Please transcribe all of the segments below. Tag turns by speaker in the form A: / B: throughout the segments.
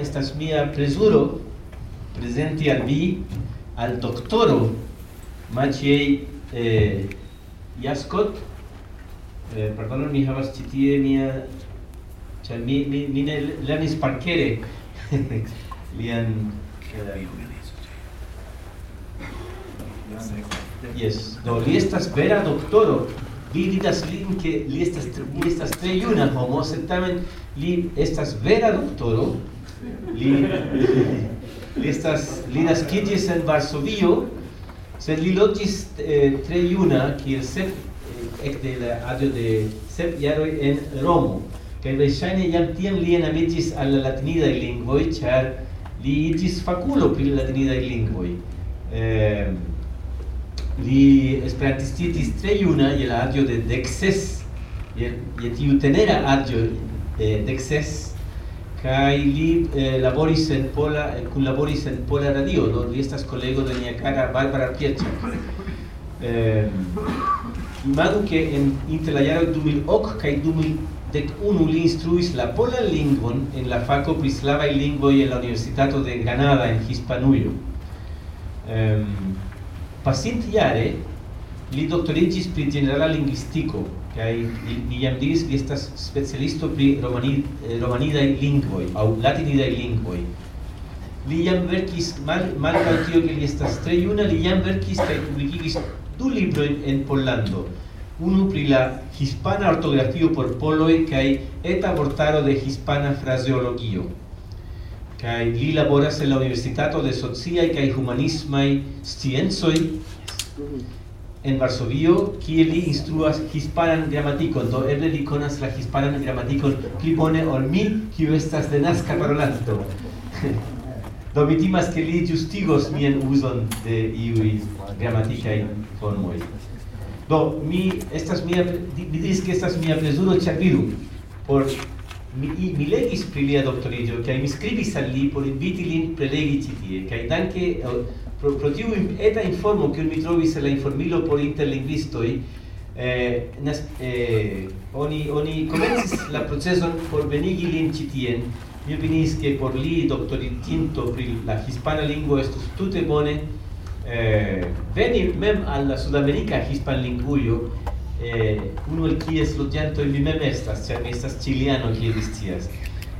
A: estas mia presuro presenti al vi al Maciej eh, Jaskot eh, perdón mi mi mi mi parkere lian Yes, do estas vera doktoro. Vi lin ke li estas li estas tre homo, li estas vera doktoro. Li li estas li naskiĝis en Varsovio, sed li loĝis eh, tre juna, kiel sep eh, ekde la aĝo de sep jaroj en Romo. Kaj verŝajne jam tiam li enamiĝis al la latinidaj lingvoj, ĉar li iĝis fakulo pri la latinidaj lingvoj. Eh, li esperantistitis tre juna je la aĝo de dekses, je, je tiu tenera aĝo de dekses, kai li eh, laboris en pola eh, kunlaboris en pola radio do li estas kolego de nia cara Barbara Pietcha eh, imagu ke en inter la jaro 2008 kai 2011 li instruis la pola lingvon en la faco pri slavaj lingvoj en la Universitato de Granada en Hispanujo. Eh, pasint jare li doktoriĝis pri generala lingvistiko kai li, jam diris li estas specialisto pri romani, eh, romanida lingvoj aŭ latinida lingvoj. Li jam verkis mal malgraŭ tio ke li estas tre juna li jam verkis kaj publikigis du librojn en Pollando. Unu pri la hispana ortografio por poloj kaj eta vortaro de hispana fraseologio kaj li laboras en la universitato de sociaj kaj humanismaj sciencoj en Varsovio, kie li instruas hispanan gramatikon, do eble li konas la hispanan gramatikon pli bone ol mi, kiu estas denaska parolanto. do mi timas, ke li justigos mian uzon de iuj gramatikaj formoj. Do, mi estas mia, mi diris ke estas mia plezuro ĉapiru por mi, mi legis pri lia doktoriĝo kaj mi skribis al li por inviti lin prelegi ĉi tie kaj danke eh, pro, pro tiu eta informo che mi trovis la informilo por interlingvistoj eh, nas, eh, oni oni comencis la proceson por venigi lin ĉi tien. Mi opinis che por li doktoritinto pri la hispana lingua estus tute bone eh, veni mem al la hispan linguio eh, uno el kies in mi mem estas cioè mi estas chiliano qui vi scias.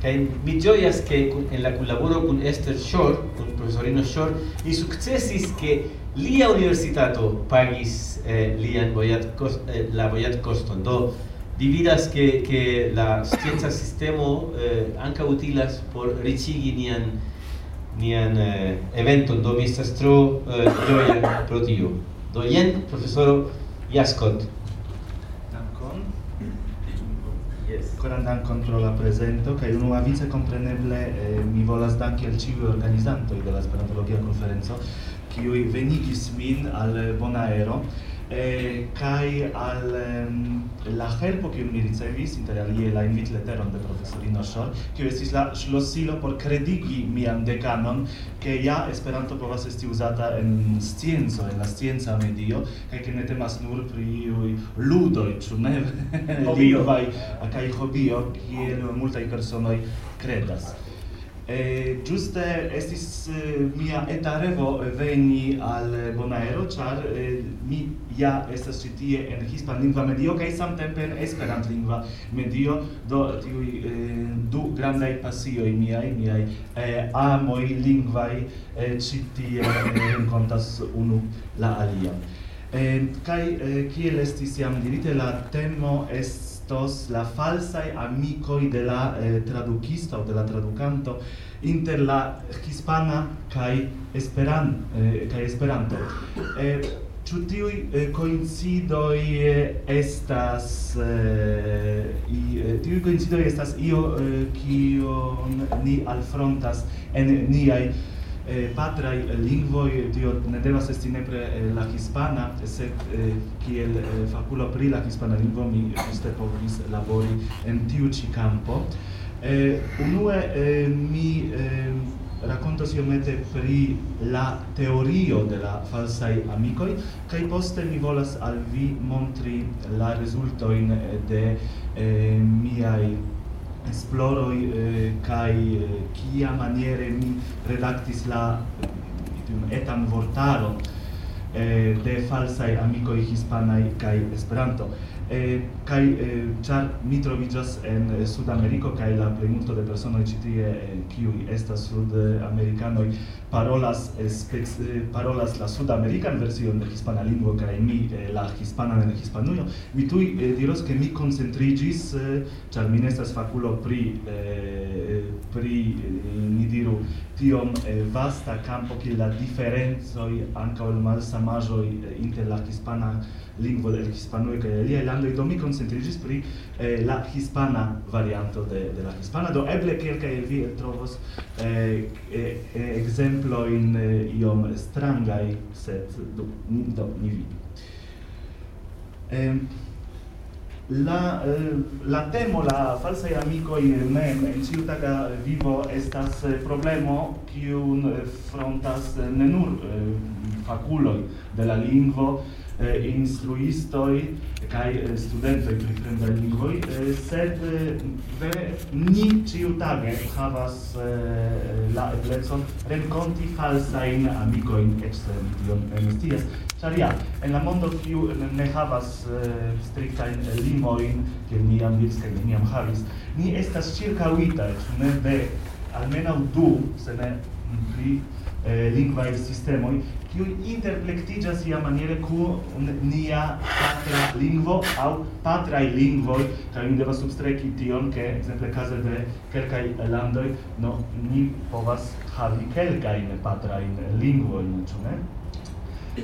A: Mi gioias che en la collaboro con Esther Shore, con professorino Shore, i successis che lia universitato pagis eh, lian cost, eh, la voyat coston. Do dividas che che la scienza sistemo eh, anca utilas por ricigi nian nian eh, evento do mi estas tro eh, gioia pro tio. Do jen professoro Jaskot,
B: Koran dankon pro la prezento kaj unuavice kompreneble eh, mi volas danki al ĉiuj organizantoj de la Esperantologia konferenco, kiuj venigis min al Bonaero eh, kai al um, la helpo che mi ricevis inter alie la invitleteron de professorino Schor, che estis la schlossilo por credigi mian decanon che ja Esperanto povas esti usata en scienzo, en la scienza medio, kaj che ne temas nur pri ludo ludoj, ĉu ne? Hobioj kaj hobio, kiel multaj personoj kredas. E giuste estis mia eta revo veni al Bonaero, char mi ja estas ci tie en hispanlingva medio kaj samtempe en esperantlingva medio, do tiuj du grandai pasioi miai, miai eh, amoi lingvai eh, ci tie renkontas unu la alia. Eh, kai eh, kiel estis jam dirite, la temo est estos la falsai amicoi de la eh, traducista o de la traducanto inter la hispana kai esperan eh, kai esperanto. Eh, ĉu tiuj eh, coincidoi eh, estas eh, i eh, tiuj coincidoi estas io eh, kio ni alfrontas en niaj eh, patrai eh, lingvoi tio ne devas esti nepre eh, la hispana sed eh, kiel eh, faculo pri la hispana lingvo mi juste povis labori en tiu ci campo. eh, unue eh, mi eh, racontos iomete pri la teorio de la falsai amicoi, cae poste mi volas al vi montri la resultoin eh, de eh, miai esploroi eh, eh, kia maniere mi redactis la etan vortaron eh, de falsai amicoi hispanai kai Esperanto eh, kai eh, char mi trovigas en eh, Sudameriko kai la plimulto de personoj ĉi tie eh, esta estas sudamerikanoj eh, parolas eh, spex, eh, parolas la sudamerikan version de hispana lingua kai mi eh, la hispana en Hispanujo. Mi tuj eh, diros ke mi concentrigis eh, char mi ne pri eh, eh, pri eh, ni diru tiom eh, vasta campo che la differenzoi anche il malsamajoi eh, inter la hispana lingvo del hispano e li landoi do mi concentrigis pri eh, la hispana varianto de, de la hispana. Do eble kelkaj vi trovos eh, eh, ekzemplo in eh, iom strangai set do, do ni vidi Eh, la eh, la temo la falsa amico in mem in ciu vivo estas eh, problemo kiun eh, frontas eh, ne nur eh, faculoi de la lingvo eh, instruistoj kai eh, studentoj pri fremdaj lingvoj, eh, sed eh, vere ni ĉiutage havas la eblecon renkonti falsajn amikojn, eĉ se mi tion ne scias. Ĉar ja, en la mondo kiu ne havas striktajn limojn, ke ni jam diris kaj ni jam havis, ni estas ĉirkaŭitaj ne de almenaŭ du, se ne pli lingvaj sistemoj kiu interplektiĝas ia maniere kun nia patra lingvo aŭ patraj lingvoj kaj ni devas substreki tion ke ekzemple kaze de kelkaj landoj no ni povas havi kelkajn patrajn lingvojn ĉu ne?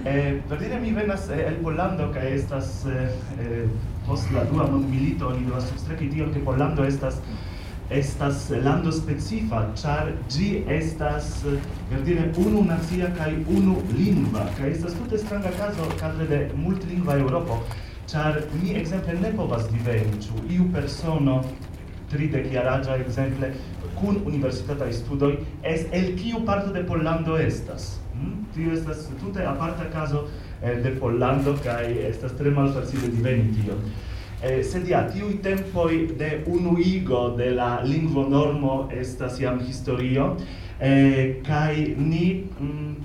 B: Eh, verdire mi venas eh, el Pollando, ca estas eh, eh, post la dua mondmilito, ni devas substreki tion, ke Pollando estas estas lando specifa, char gi estas, per dire, unu nazia kai unu lingva, kai estas tute stranga caso cadre de multilingva Europo, char mi exemple ne povas diveni, ĉu iu persono tride jaraĝa exemple kun universitata studoi es el kiu parto de Pollando estas. Mm? Tio estas tute aparta caso eh, de Pollando kai estas tre malfacile diveni tio eh, sed ja, tiui tempoi de unuigo de la lingvo normo estas iam historio, eh, kai ni mm,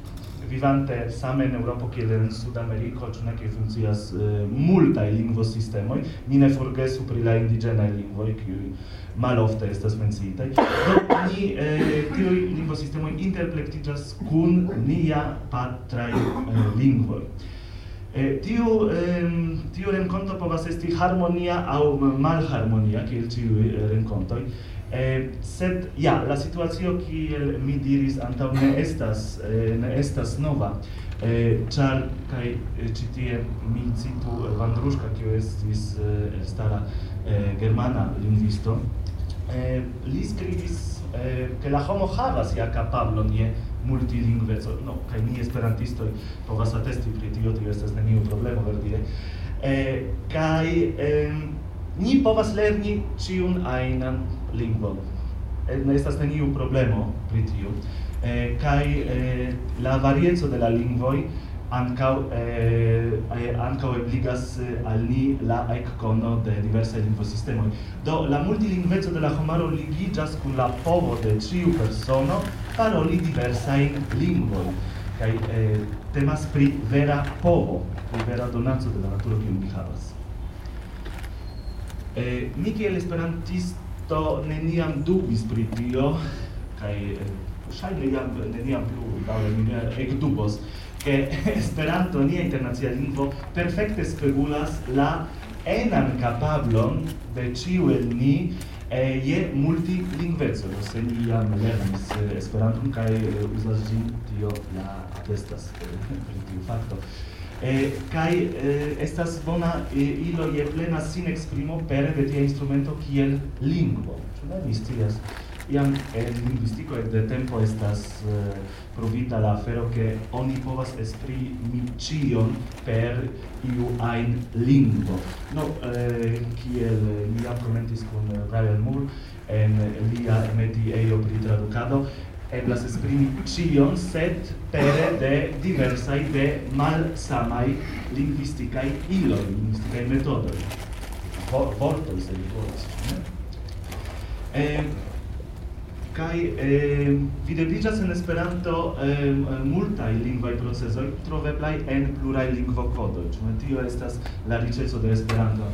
B: vivante same in Europo kiel en Sudamerico, ĉu ne kiel funkcias eh, multaj lingvosistemoj, ni ne forgesu pri la indiĝenaj lingvoj, kiuj malofte estas menciitaj. Do ni eh, tiuj lingvosistemoj interplektiĝas kun nia patraj eh, lingvoj. Eh, tiu, eh, tiu renkonto povas esti harmonia aŭ malharmonia, kiel tiu eh, rencontoi, eh, sed, ja, la situacio kiel mi diris antaŭ ne estas, eh, ne estas nova, eh, char, kai eh, citie mi citu Vandrushka, kiu estis eh, stara eh, germana lingvisto, eh, li skribis eh, ke la homo havas ja kapablon je multilingveco, no, kaj ni esperantistoj povas atesti pri tio, tio estas neniu problemo verdire. Eh, kaj eh, ni povas lerni ĉiun ainan lingvon. Eh, ne estas neniu problemo pri tio. Eh, kaj eh, la varieco de la lingvoj ancau eh, ancau ebligas eh, al ni la ekkono de diversa lingvosistemoj. Do la multilingveco de la homaro ligiĝas kun la povo de ĉiu persono paroli diversain lingvoi, kai eh, temas pri vera povo, pri vera donaco de la naturo kiu mi havas. Eh, mi kiel esperantisto neniam dubis pri tio, kai eh, ŝajne jam neniam plu daŭre mi ne ekdubos, ke Esperanto, nia internacia lingvo, perfekte spegulas la enan kapablon de ĉiu el ni eh, je multilingvezo. se ni jam lernis eh, Esperanton kaj eh, uzas ĝin, tio la atestas eh, pri tiu fakto. Eh, kaj eh, estas bona eh, ilo je plena sin exprimo pere de tia instrumento kiel lingvo. Ĉu ne mi scias? iam en et de tempo estas uh, provita la afero che oni povas esprimi cion per iu ein lingvo. No, eh, kiel mi ja commentis con Brian Moore en lia mediejo pri traducado, eblas esprimi cion, sed pere de diversai, de malsamai linguisticai iloi, linguisticai metodoi. Vortoi, se vi volas, ne? Eh, kai eh, videbligas en Esperanto eh, multaj lingvaj procesoj troveblaj en pluraj lingvokodoj, ĉu tio estas la riĉeco de Esperanto.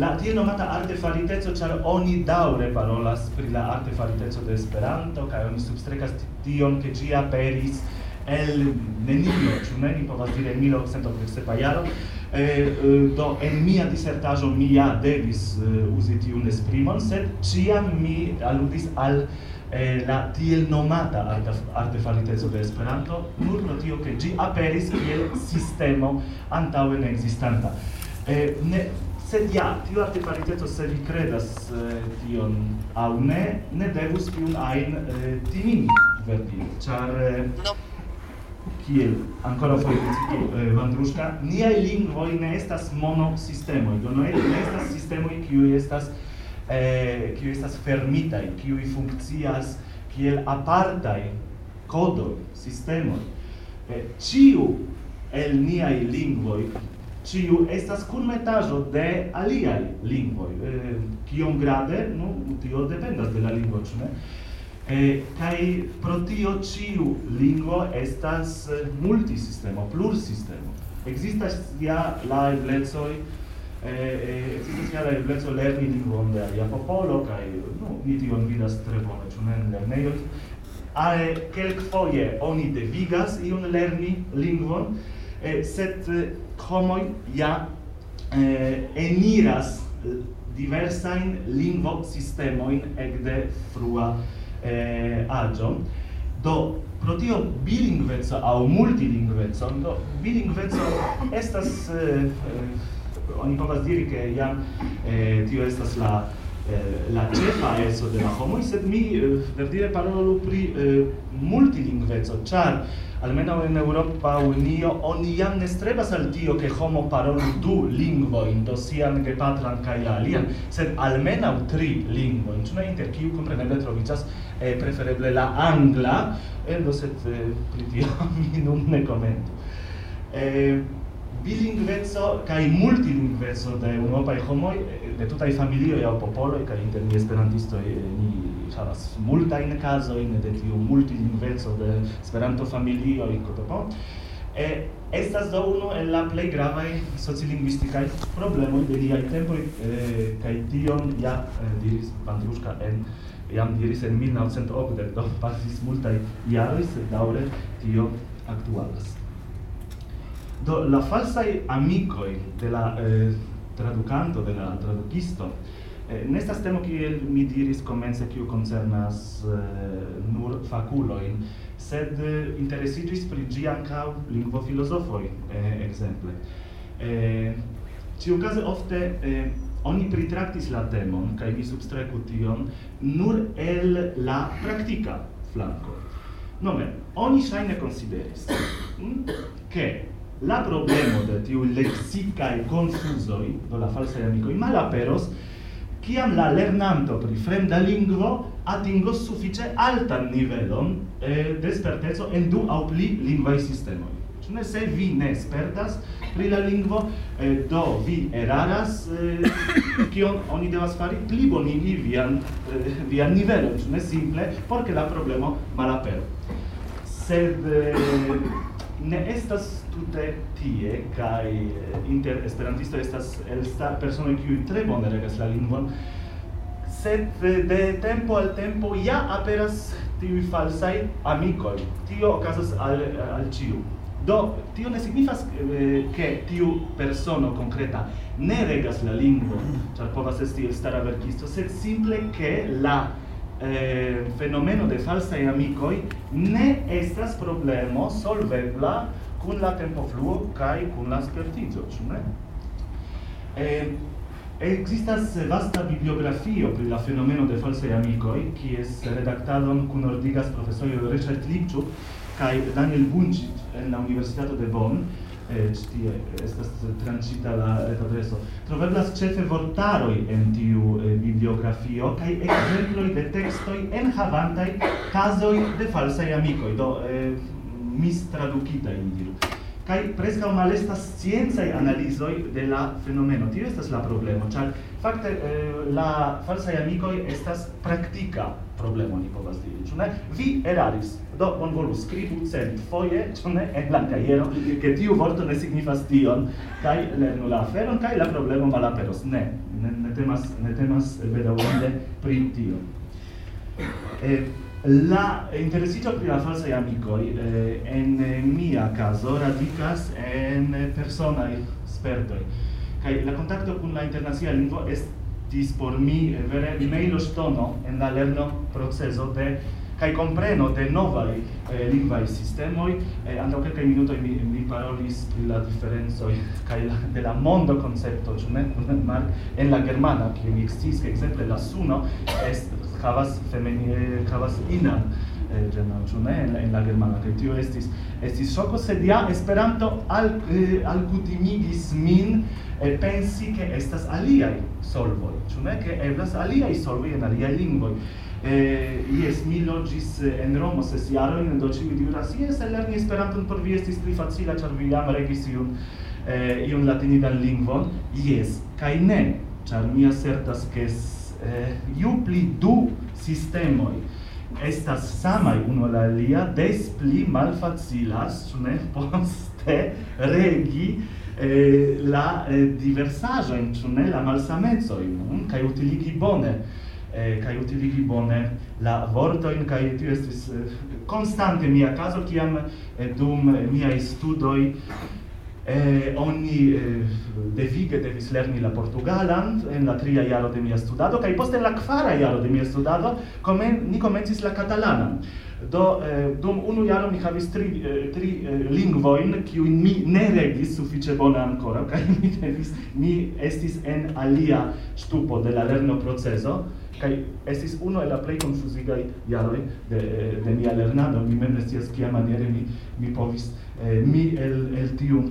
B: La tie nomata artefariteco, ĉar oni daŭre parolas pri la artefariteco de Esperanto kaj oni substrekas tion, ke ĝi aperis el nenio, ĉu ne? Ni povas diri en 1900 jaro, eh, do en mia disertaĵo mi ja devis uh, uzi tiun esprimon, sed ciam mi aludis al eh, la tiel nomata artefaliteco de Esperanto, nur pro tio che gi aperis kiel sistemo antaŭe neexistanta. Eh, ne, sed ja, tiu artefaliteco, se vi credas eh, tion au ne, ne devus tiun ajn eh, timini, verdi, char... Eh, no kiel ancora foi cito eh, Vandrushka, niai lingvoi ne estas monosistemoi, do ne, ne estas sistemoi kiui estas eh, qui estas fermitaj, qui funkcias kiel apartaj kodoj, sistemoj. Eh, ciu el nia i lingvoi ciu estas kunmetaĵo de alia lingvoi Eh, kiom grade, no tio dependas de la lingvo, ĉu ne? Eh, kai pro tio ciu lingvo estas multisistemo, plursistemo. Existas ja la eblezoi eh, esistis ja la ebleco lerni lingvon de alia popolo, kai no ni tion vidas tre bone, ĉu ne en lernejoj, kelk foje oni devigas iun lerni lingvon, eh, sed homoj ja eh, eniras diversain lingvo sistemoin ekde frua eh, aĝo. Do, pro tio bilingveco au multilingveco, do bilingveco estas eh oni povas diri ke jam eh, tio estas la eh, la cefa eso de la homo sed mi eh, verdire parolu pri eh, multilingveco ĉar almenaŭ en Eŭropa Unio oni jam ne strebas al tio ke homo parolu du lingvojn do sian gepatran kaj alian sed almenaŭ tri lingvojn. Ĉu ne inter kiu kompreneble troviĝas eh, prefereble la angla? Eh, do sed eh, pri tio mi nun ne komentu. Eh, bilingveco kai multilingveco de eŭropaj homoj, de tutaj e popolo e kai inter ni e eh, ni havas multajn kazojn de tiu multilingveco de Esperanto-familioj kp. E, estas do uno el la grava e socilingvistikaj problema de niaj tempo e, eh, kai tion ja eh, diris Pandruska en jam diris en 1980 do pasis multa jaroj, sed tio aktualas. Do la falsa amicoi de la eh, traducanto, de la tradukisto. eh, nestas temo kiel mi diris komence kiu concernas eh, nur faculoin, sed eh, interesigis pri gi ancau lingvofilosofoi, eh, exemple. Eh, Ciucase ofte eh, oni pritraktis la temon, kaj mi substreku tion, nur el la praktika flanco. Nome, oni ŝajne konsideris, hm, ke la problema de tiu lexicae confusoi, do la falsa e amico amicoi, malaperos, kiam la lernanto pri fremda lingvo atingos sufice altan nivelon eh, de sperteco en du au pli lingvai sistemoi. Cune se vi ne spertas pri la lingvo, eh, do vi eraras, eh, kion oni devas fari pli bonigi vian, eh, vian nivelon, cune simple, porque la problemo malapero. Sed eh, ne estas tute tie kaj eh, inter esperantisto estas elsta personoj kiuj tre bone regas la lingvon. Sed eh, de tempo al tempo ja aperas tiuj falsaj amikoj. Tio okazas al eh, al ĉiu. Do tio ne signifas ke tiu persono konkreta ne regas la lingvon ĉar povas esti elstara verkisto sed simple ke la eh, fenomeno de falsa e amicoi ne estas problemo solvebla cun la tempofluo kai cun la spertizio, ĉu ne? Eh, Existas vasta bibliografio pri la fenomeno de falsa e amicoi, kies redaktadon kun ordigas profesoro Richard Lipchuk kaj Daniel Bunchit en la Universitato de Bonn, eh, tie estas transita la retadreso. Troveblas ĉefe vortaroj en tiu eh, bibliografio kaj ekzemploj de tekstoj enhavantaj kazoj de falsaj amikoj, do eh, mistradukitaj, diru kai presca malesta scienza e analizoi de la fenomeno. Tio estas la problemo, ĉar fakte eh, la falsa amiko estas praktika problemo ni povas diri, ĉu ne? Vi eraris. Do bonvolu skribu cent foje, ĉu ne, en la kajero, ke tiu vorto ne signifas tion, kaj lernu la aferon kaj la problemo malaperos. Ne, ne, ne temas ne temas eh, bedaŭrinde pri tio. Eh, La interesito pri la falsaj amikoj eh, en eh, mia caso radicas en eh, persona spertoj. Kai la contatto con la internazia lingua est dis por mi eh, vere mejloŝtono en la lerno proceso de kai compreno de nova eh, lingvaj sistemoj. Eh, ando che minuto mi, mi parolis pri la diferencoj kai la, de la mondo concepto cioè ne? Mark en la germana, che mi existe exemple la suno est havas femeni havas ina eh, ĝenerale ĉu ne? En, en la germana kaj tio estis estis ŝoko sed ja Esperanto al eh, alkutimigis min eh, pensi ke estas aliaj solvoj ĉu ne? Ke eblas aliaj solvoj en aliaj lingvoj. Eh yes mi logis eh, en Romo ses jarojn do ĉiuj diras jes lerni Esperanton por vi estis pli facila ĉar vi jam regis iun eh, iun latinidan lingvon. Jes kaj ne ĉar mi asertas ke eh, iu pli du sistemoi. Estas samai uno la alia, des pli malfacilas, ĉu ne poste regi eh, la eh, diversaĵojn, ĉu ne la malsamecojn, mm, kaj utiligi bone. Eh, kaj utiligi bone la vortojn kaj tu estis eh, konstante mia kazo kiam eh, dum mia studoj eh, ogni eh, devige devis lerni la portugalan en la tria jaro de mia studado kaj poste en la kvara jaro de mia studado komen ni komencis la katalanan. Do eh, dum unu jaro mi havis tri eh, tri eh, lingvojn kiu mi ne regis sufiĉe bone ankoraŭ kaj mi devis mi estis en alia ŝtupo de la lerno proceso kaj estis unu el la plej konfuzigaj jaroj de de mia lernado. Mi mem ne scias kiamaniere mi mi povis eh, mi el el tiu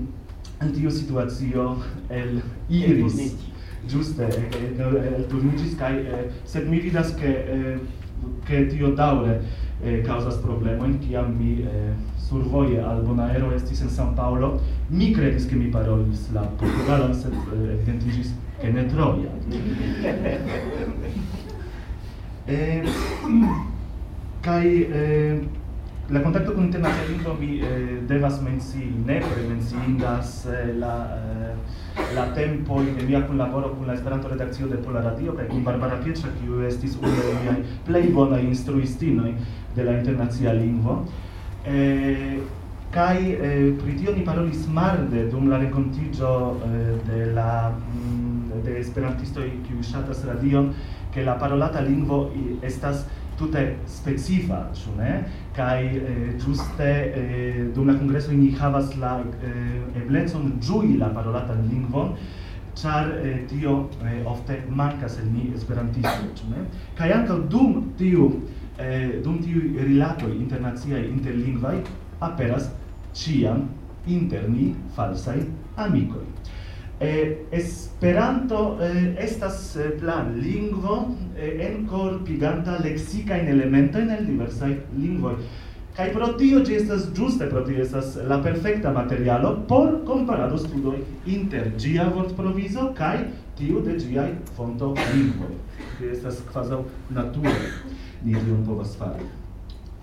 B: tiu situacio el iris. giuste el turnicis kai sed mi vidas ke che tio daure causas problema in kiam mi survoje al Bonaero estis en San paulo mi credis ke mi parolis la portugalan sed evidentigis ke ne troia eh, kai eh, La kontakto kun internacializo mi eh, devas mencii, nepre menciindas eh, la eh, la tempo de mia collaboro con la Esperanto redazio de Pola Radio kaj con Barbara Pietra kiu estis unu el miaj plej bonaj instruistinoj de la internacia lingvo. Eh, kai eh, pri tio ni parolis marde dum la renkontiĝo eh, de la mm, de esperantistoj kiuj ŝatas radion, ke la parolata lingvo estas tute specifa, ĉu ne? Kaj eh, ĝuste eh, dum la kongreso ni havas la eh, eblecon ĝui la parolatan lingvon, ĉar eh, tio eh, ofte mankas el ni esperantisto, ĉu ne? Kaj ankaŭ dum tiu eh, dum tiu rilatoj internaciaj interlingvaj aperas ĉiam inter ni falsaj amikoj eh, Esperanto eh, estas eh, plan lingvo eh, encorpiganta lexica in elemento en el diversai lingvoi. Kai pro tio ĝi estas ĝuste pro tio estas la perfekta materialo por komparado studoj inter ĝia vortprovizo kaj tiu de ĝiaj fonto lingvoj. Tio estas kvazaŭ nature ni tion povas fari.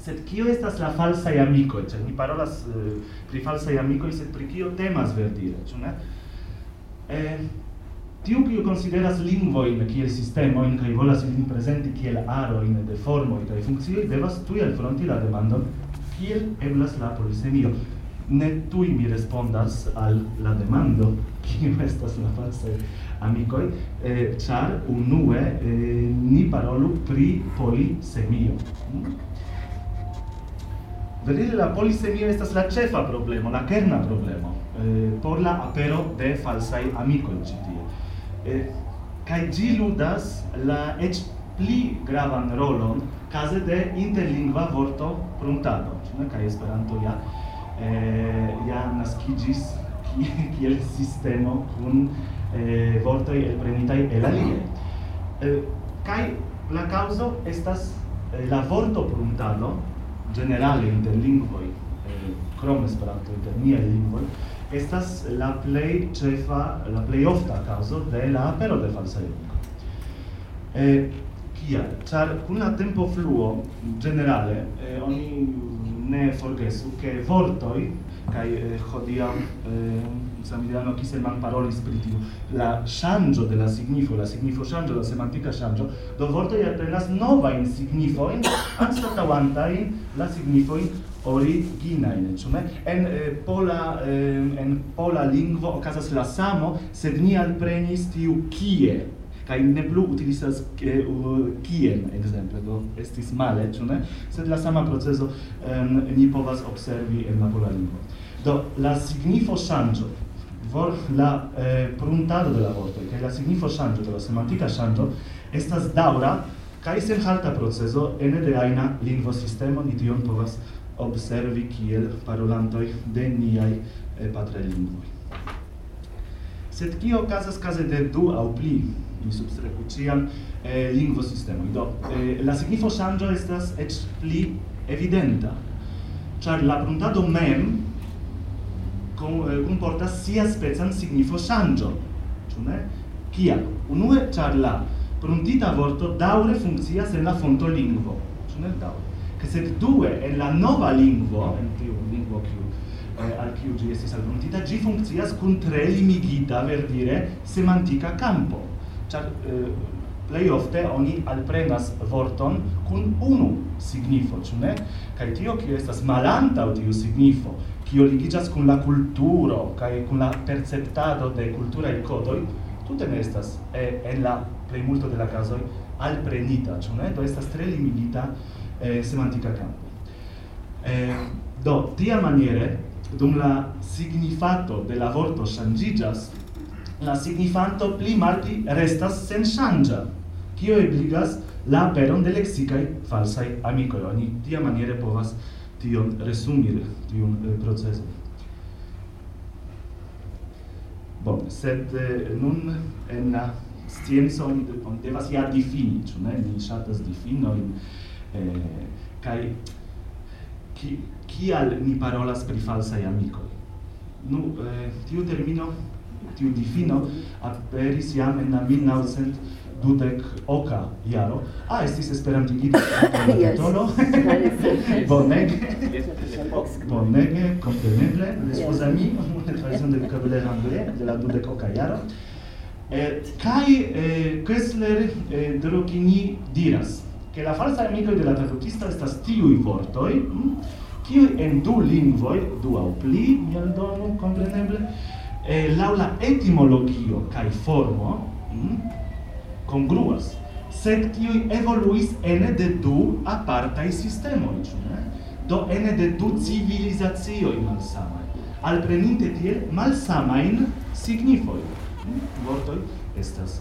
B: Sed kio estas la falsaj amikoj? Ĉar ni parolas eh, pri falsaj amikoj, sed pri kio temas verdire, ĉu ne? eh, tiu kiu consideras lingvoin kiel sistemoin kaj volas ilin prezenti kiel aroin de formoj kaj funkcioj devas tuj alfronti la demandon kiel eblas la polisemio. Ne tuj mi respondas al la demando kiu estas la falsaj amikoj. Eh, ĉar unue eh, ni parolu pri polisemio. Hmm? Vedete, la polisemio estas la ĉefa problemo, la kerna problemo eh, por la apero de falsai amico in tie. Eh, kai gi ludas la eĉ pli gravan rolon case de interlingua vorto pruntado, ne kai Esperanto ja eh, ja naskiĝis kiel sistemo kun eh, el elprenitaj el alie. Eh, kai la causo estas eh, la vorto pruntado generale interlingvoi eh, krom Esperanto inter nia lingvo estas la plej ĉefa la plej ofta kaŭzo de la apero de falsa eduko. Eh, kia? Ĉar kun la tempo fluo ĝenerale eh, oni ne forgesu ke vortoj kaj eh, hodiaŭ eh, Samiliano Kiselman parolis pri tiu la ŝanĝo de la signifo, la signifo ŝanĝo, la semantika ŝanĝo, do vortoj atenas novajn signifojn anstataŭantajn la signifojn originain, ĉu ne? En eh, pola eh, en pola lingvo okazas la samo, sed ni alprenis tiu kie kaj ne plu utilisas eh, kien, ekzemple, do estis male, ĉu ne? Sed la sama procezo eh, ni povas observi en la pola lingvo. Do la signifo ŝanĝo vor la eh, pruntado de la vorto kaj la signifo ŝanĝo de la semantika ŝanĝo estas daŭra kaj senhalta procezo ene de ajna lingvosistemo ni tion povas observi kiel parolantoj de niaj patralingvoj. Sed kio okazas kaze de du aŭ pli mi substreku ĉiam eh, lingvosistemoj. Do, eh, la signifo ŝanĝo estas eĉ pli evidenta, ĉar la pruntado mem comporta sia spezan signifo shangio, ĉu ne? Kia? Unue, ĉar la prontita vorto daure funzia en la fontolingvo, ĉu ne Daure sed due en la nova lingvo mm. en tiu lingvo kiu eh, al kiu ĝi estis aldonita ĝi funkcias kun tre limigita verdire semantika kampo ĉar eh, plej ofte oni alprenas vorton kun unu signifo, ĉu ne? Kaj tio kio estas malantaŭ tiu signifo, kio ligiĝas kun la kulturo kaj kun la perceptado de kulturaj kodoj, tute ne estas eh, en la plejmulto de la kazoj alprenita, ĉu ne? Do estas tre limigita eh, semantica campo. Eh, do, tia maniere, dum la signifato de la vorto shangigas, la signifanto pli malpli restas sen shanga, kio ebligas la peron de lexicae falsai amicoi. Oni tia maniere povas tion resumir, tion eh, proceso. Bon, sed eh, nun en la scienza oni devas ja difini, ĉu ne? Ni ŝatas difino in eh, kai ki kial ni parolas pri falsaj amikoj nu eh, tiu termino tiu difino aperis jam en la 1900 dudek oka jaro. A, estis esperantigita titolo. Bonege. Bonege, compreneble. Les ami, une traduction de vocabulaire anglais de la dudek oka jaro. Eh, kai eh, Kessler eh, Drogini diras che la falsa amico de la sta estas tiui vortoi, hm, kiu en du lingvoi, du au pli, mi aldonu, compreneble, eh, lau la etimologio kai formo hm, congruas, sed kiu evoluis ene de du apartai sistemoi, ĉu ne? Do ene de du civilizacioi malsamai, alpreninte tiel malsamain signifoi. Hm, vortoi estas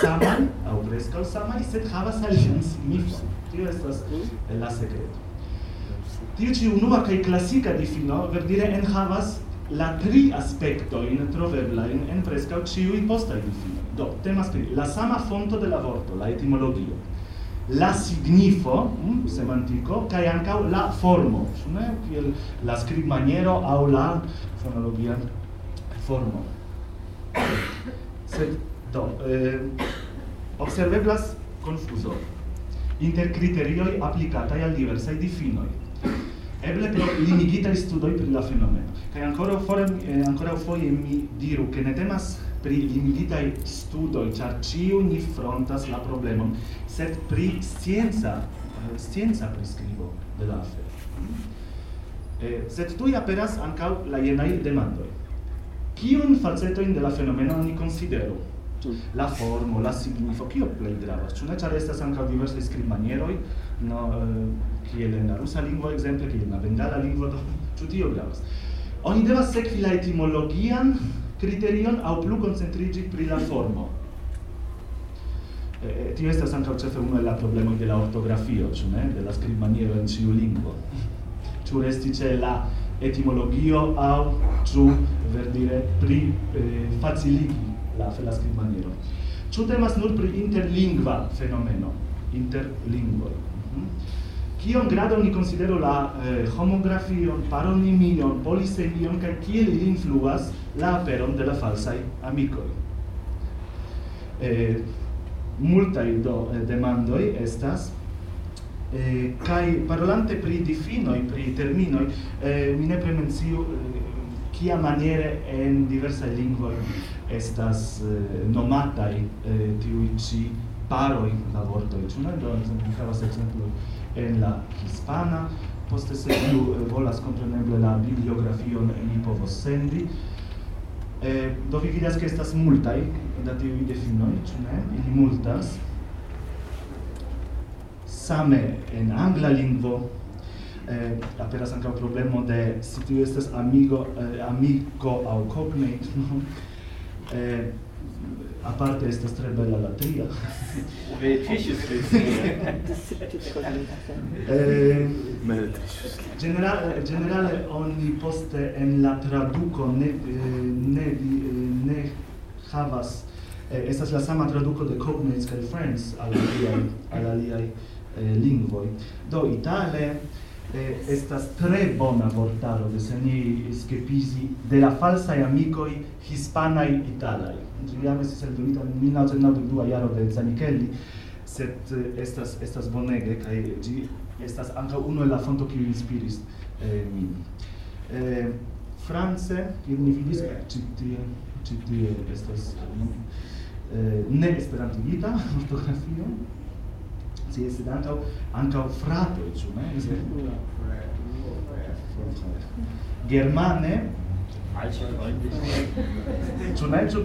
B: saman, au preskaŭ saman, sed havas alian signifon. Tio estas mm. la sekreto Tiu ci unua kaj klasika difino verdire enhavas la tri aspektojn troveblajn en preskaŭ ĉiuj postaj difinoj. Do, temas pri la sama fonto de la vorto, la etimologio, la signifo, mm, semantico kai anca la formo, ne? kiel la skribmaniero au la fonologia formo. Sed Do, eh, observeblas confuso inter criterioi applicatai al diversai difinoi. Eble pro limigita studoi pri la fenomeno. kai ancora fore eh, ancora foie mi diru, che ne temas pri limigita studoi, char ciu ni frontas la problemon, sed pri scienza, eh, scienza prescribo de la fe Eh, sed tu aperas ancau la jenai demandoi. Cion falsetoin de la fenomeno ni consideru? la formo, la signifo, kio plej gravas? Ĉu ne ĉar estas ankaŭ diversaj skribmanieroj, no, eh, kiel en la rusa lingvo ekzemple, kiel en la bengala lingvo, do ĉu tio gravas? Oni devas sekvi la etimologian kriterion aŭ plu koncentriĝi pri la formo. Eh, eh tio estas ankaŭ ĉefe unu el la problemoj de la ortografio, ĉu ne? De la skribmaniero en ĉiu lingvo. Ĉu resti ĉe la etimologio aŭ ĉu verdire pli eh, faciligi la la skribmaniero. Ĉu temas nur pri interlingva fenomeno, interlingvoj? Mm -hmm. Kion gradon ni considero la eh, homografion, paronimion, polisemion kaj kiel ili influas la aperon de la falsaj amikoj? Eh, multaj do eh, demandoj estas eh, kai parolante pri difinoi, pri terminoi, eh, mi ne premenciu eh, kia maniere en diversa lingvoj estas eh, nomataj eh, tiu ĉi paroj la vortoj. Ĉu ne? Do havas ekzemplo en la hispana. Poste se iu eh, volas kompreneble la bibliografion eh, mi povos sendi. Eh, do vi vidas ke estas multaj da tiuj definoj ĉu ne? Ili multas. Same en angla lingvo eh, aperas anca problemo de si tu estes amigo, eh, amico au cognate, no? Eh, aparte estas tre bella la tria.
A: Vecis
B: Eh, generale, generale ogni poste en la traduco ne eh, ne eh, ne havas eh, estas la sama traduco de cognates kaj friends al aliai, al aliai eh, lingvoi. Do itale eh, estas tre bona vortaro de Seni Schepisi de la e amicoi hispanai italai. Ĝi jam estis eldonita en 1992 jaro de Zanichelli, sed estas estas bonege kaj ĝi estas ankaŭ unu el la fonto kiu inspiris eh, min. Eh, France, kiel ni vidis, ĉi tie ĉi tie estas eh, ne esperantigita ortografio, si est anche anche frato ĉu ne? Germane? Ĉu ne? Ĉu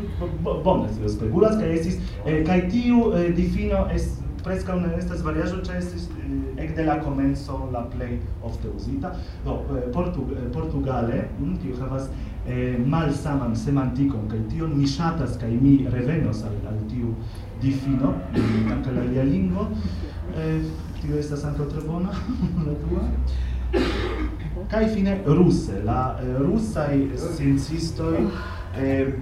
B: bone spegulas kaj estis kaj tiu difino es preskaŭ ne estas variaĵo ĉe ec de la comenzo la plej ofte uzita. Do portugale tiu havas malsaman semantikon kaj tiu mi shatas, kaj mi revenos al tiu difino anche la lia lingua, eh, tio estas ankaŭ tre bona, la tua. Kai fine ruse, la eh, rusaj sciencistoj oh eh,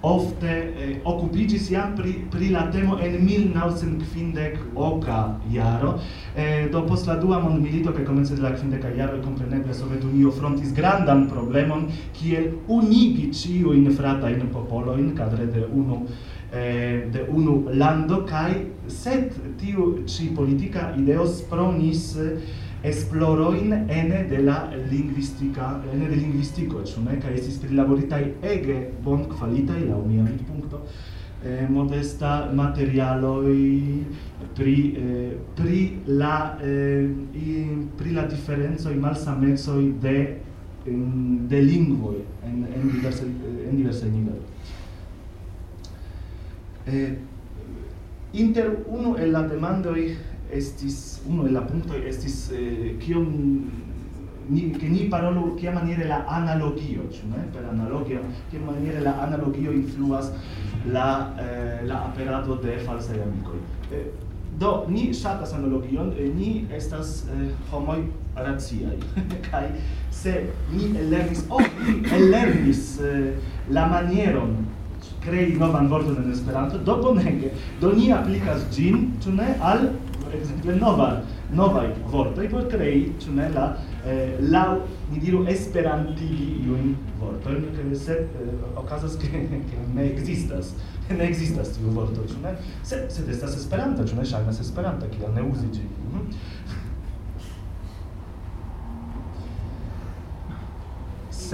B: ofte eh, occupigis jam pri, pri la temo en 1950 oca jaro, eh, do post la dua mondmilito, che comences la 50 jaro, compreneble Sovetunio frontis grandan problemon, kiel unigi in popolo popoloin, cadre de unu eh, de unu lando, kai set tiu ci politica ideos spronis eh, esploroin ene de la linguistica, ene de linguistico, ĉu ne? Kaj estis prilaboritaj ege bon kvalitaj laŭ mia vidpunkto eh, modesta materialoj pri eh, pri la eh, pri la diferencoj malsamecoj de de lingvoi en en diversaj en diversaj niveloj. Eh, inter unu el la demandoj estis uno el la punto estis eh, ni che ni parolo che maniere la analogio cioè ne? Per analogia che maniere la analogio influas la eh, la aperado de falsaj amikoj. Eh, do ni ŝatas analogion eh, ni estas eh, homoj raciaj. Kaj se ni lernis oh, ni lernis eh, la manieron crei novan vorton en Esperanto do bonege do ni aplicas gin, ĉu ne al ekzemple nova novaj vortoj por crei, ĉu ne la eh, la ni diru esperantigi iujn vortojn sed eh, okazas ke, ke ne ekzistas ne ekzistas tiu vorto ĉu ne? Sed sed estas esperanta ĉu ne? Ŝajnas esperanta kiel ne uzi ĝin. Mm -hmm.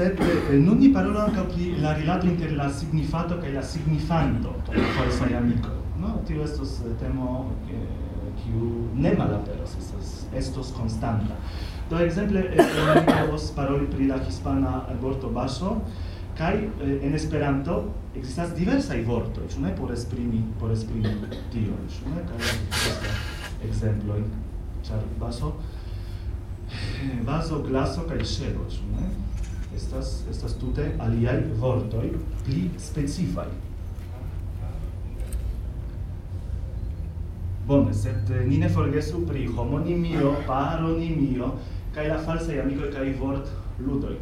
B: sed eh, nun ni parolo anche pri la rilato inter la signifato che la signifanto kaj la falsaj amikoj. No tio estos eh, temo eh, kiu ne malaperos estos estos konstanta. Do ekzemple mi povos paroli pri la hispana vortobaŝo kaj en Esperanto ekzistas diversaj vortoj, ĉu ne por esprimi por esprimi tion, ĉu ne? Kaj ekzemploj, ĉar baso vaso, glaso kaj ŝelo, ĉu ne? Estas estas tute aliaj vortoj pli specifaj. Bone, sed eh, ni ne forgesu pri homonimio, paronimio, kai la falsa amico kai vort ludoi.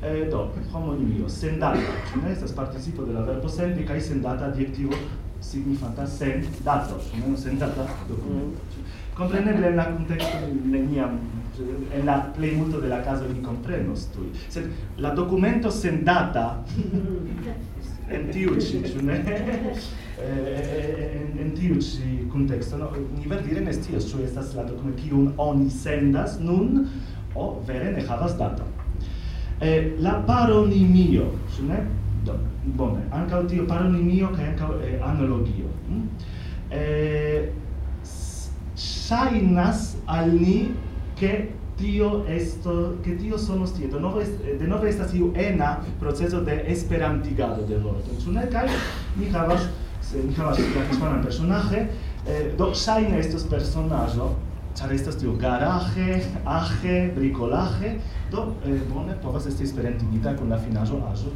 B: Eh, do, homonimio, sendata, ci ne estas participo de la verbo sendi kai sendata adjektivo signifanta sendato, ĉu ne sendata documento. Compreneble mm. en la contexto neniam en la plei multo de la caso ni comprenos tuj. Sed la documento sendata en tiu ci, ĉu ne? Eh, en, en tiu ci contexto, no, ni ver dire nestio, su estas la dokumento kiun oni sendas nun, o vere ne havas data. Eh, la paronimio, ĉu ne? Do, bone, ankaŭ tio paronimio che anche eh, analogio. Hm? Eh, ŝajnas al ni che tio esto che tio sono sti de novo de novo estas iu ena proceso de esperantigado de vorto ĉu ne? Kai mi havas se mi havas la personaje eh, do ŝajne estos personaĵo char estas tio garaje aje bricolaje do eh, bone povas esti esperantigita con la finajo ajo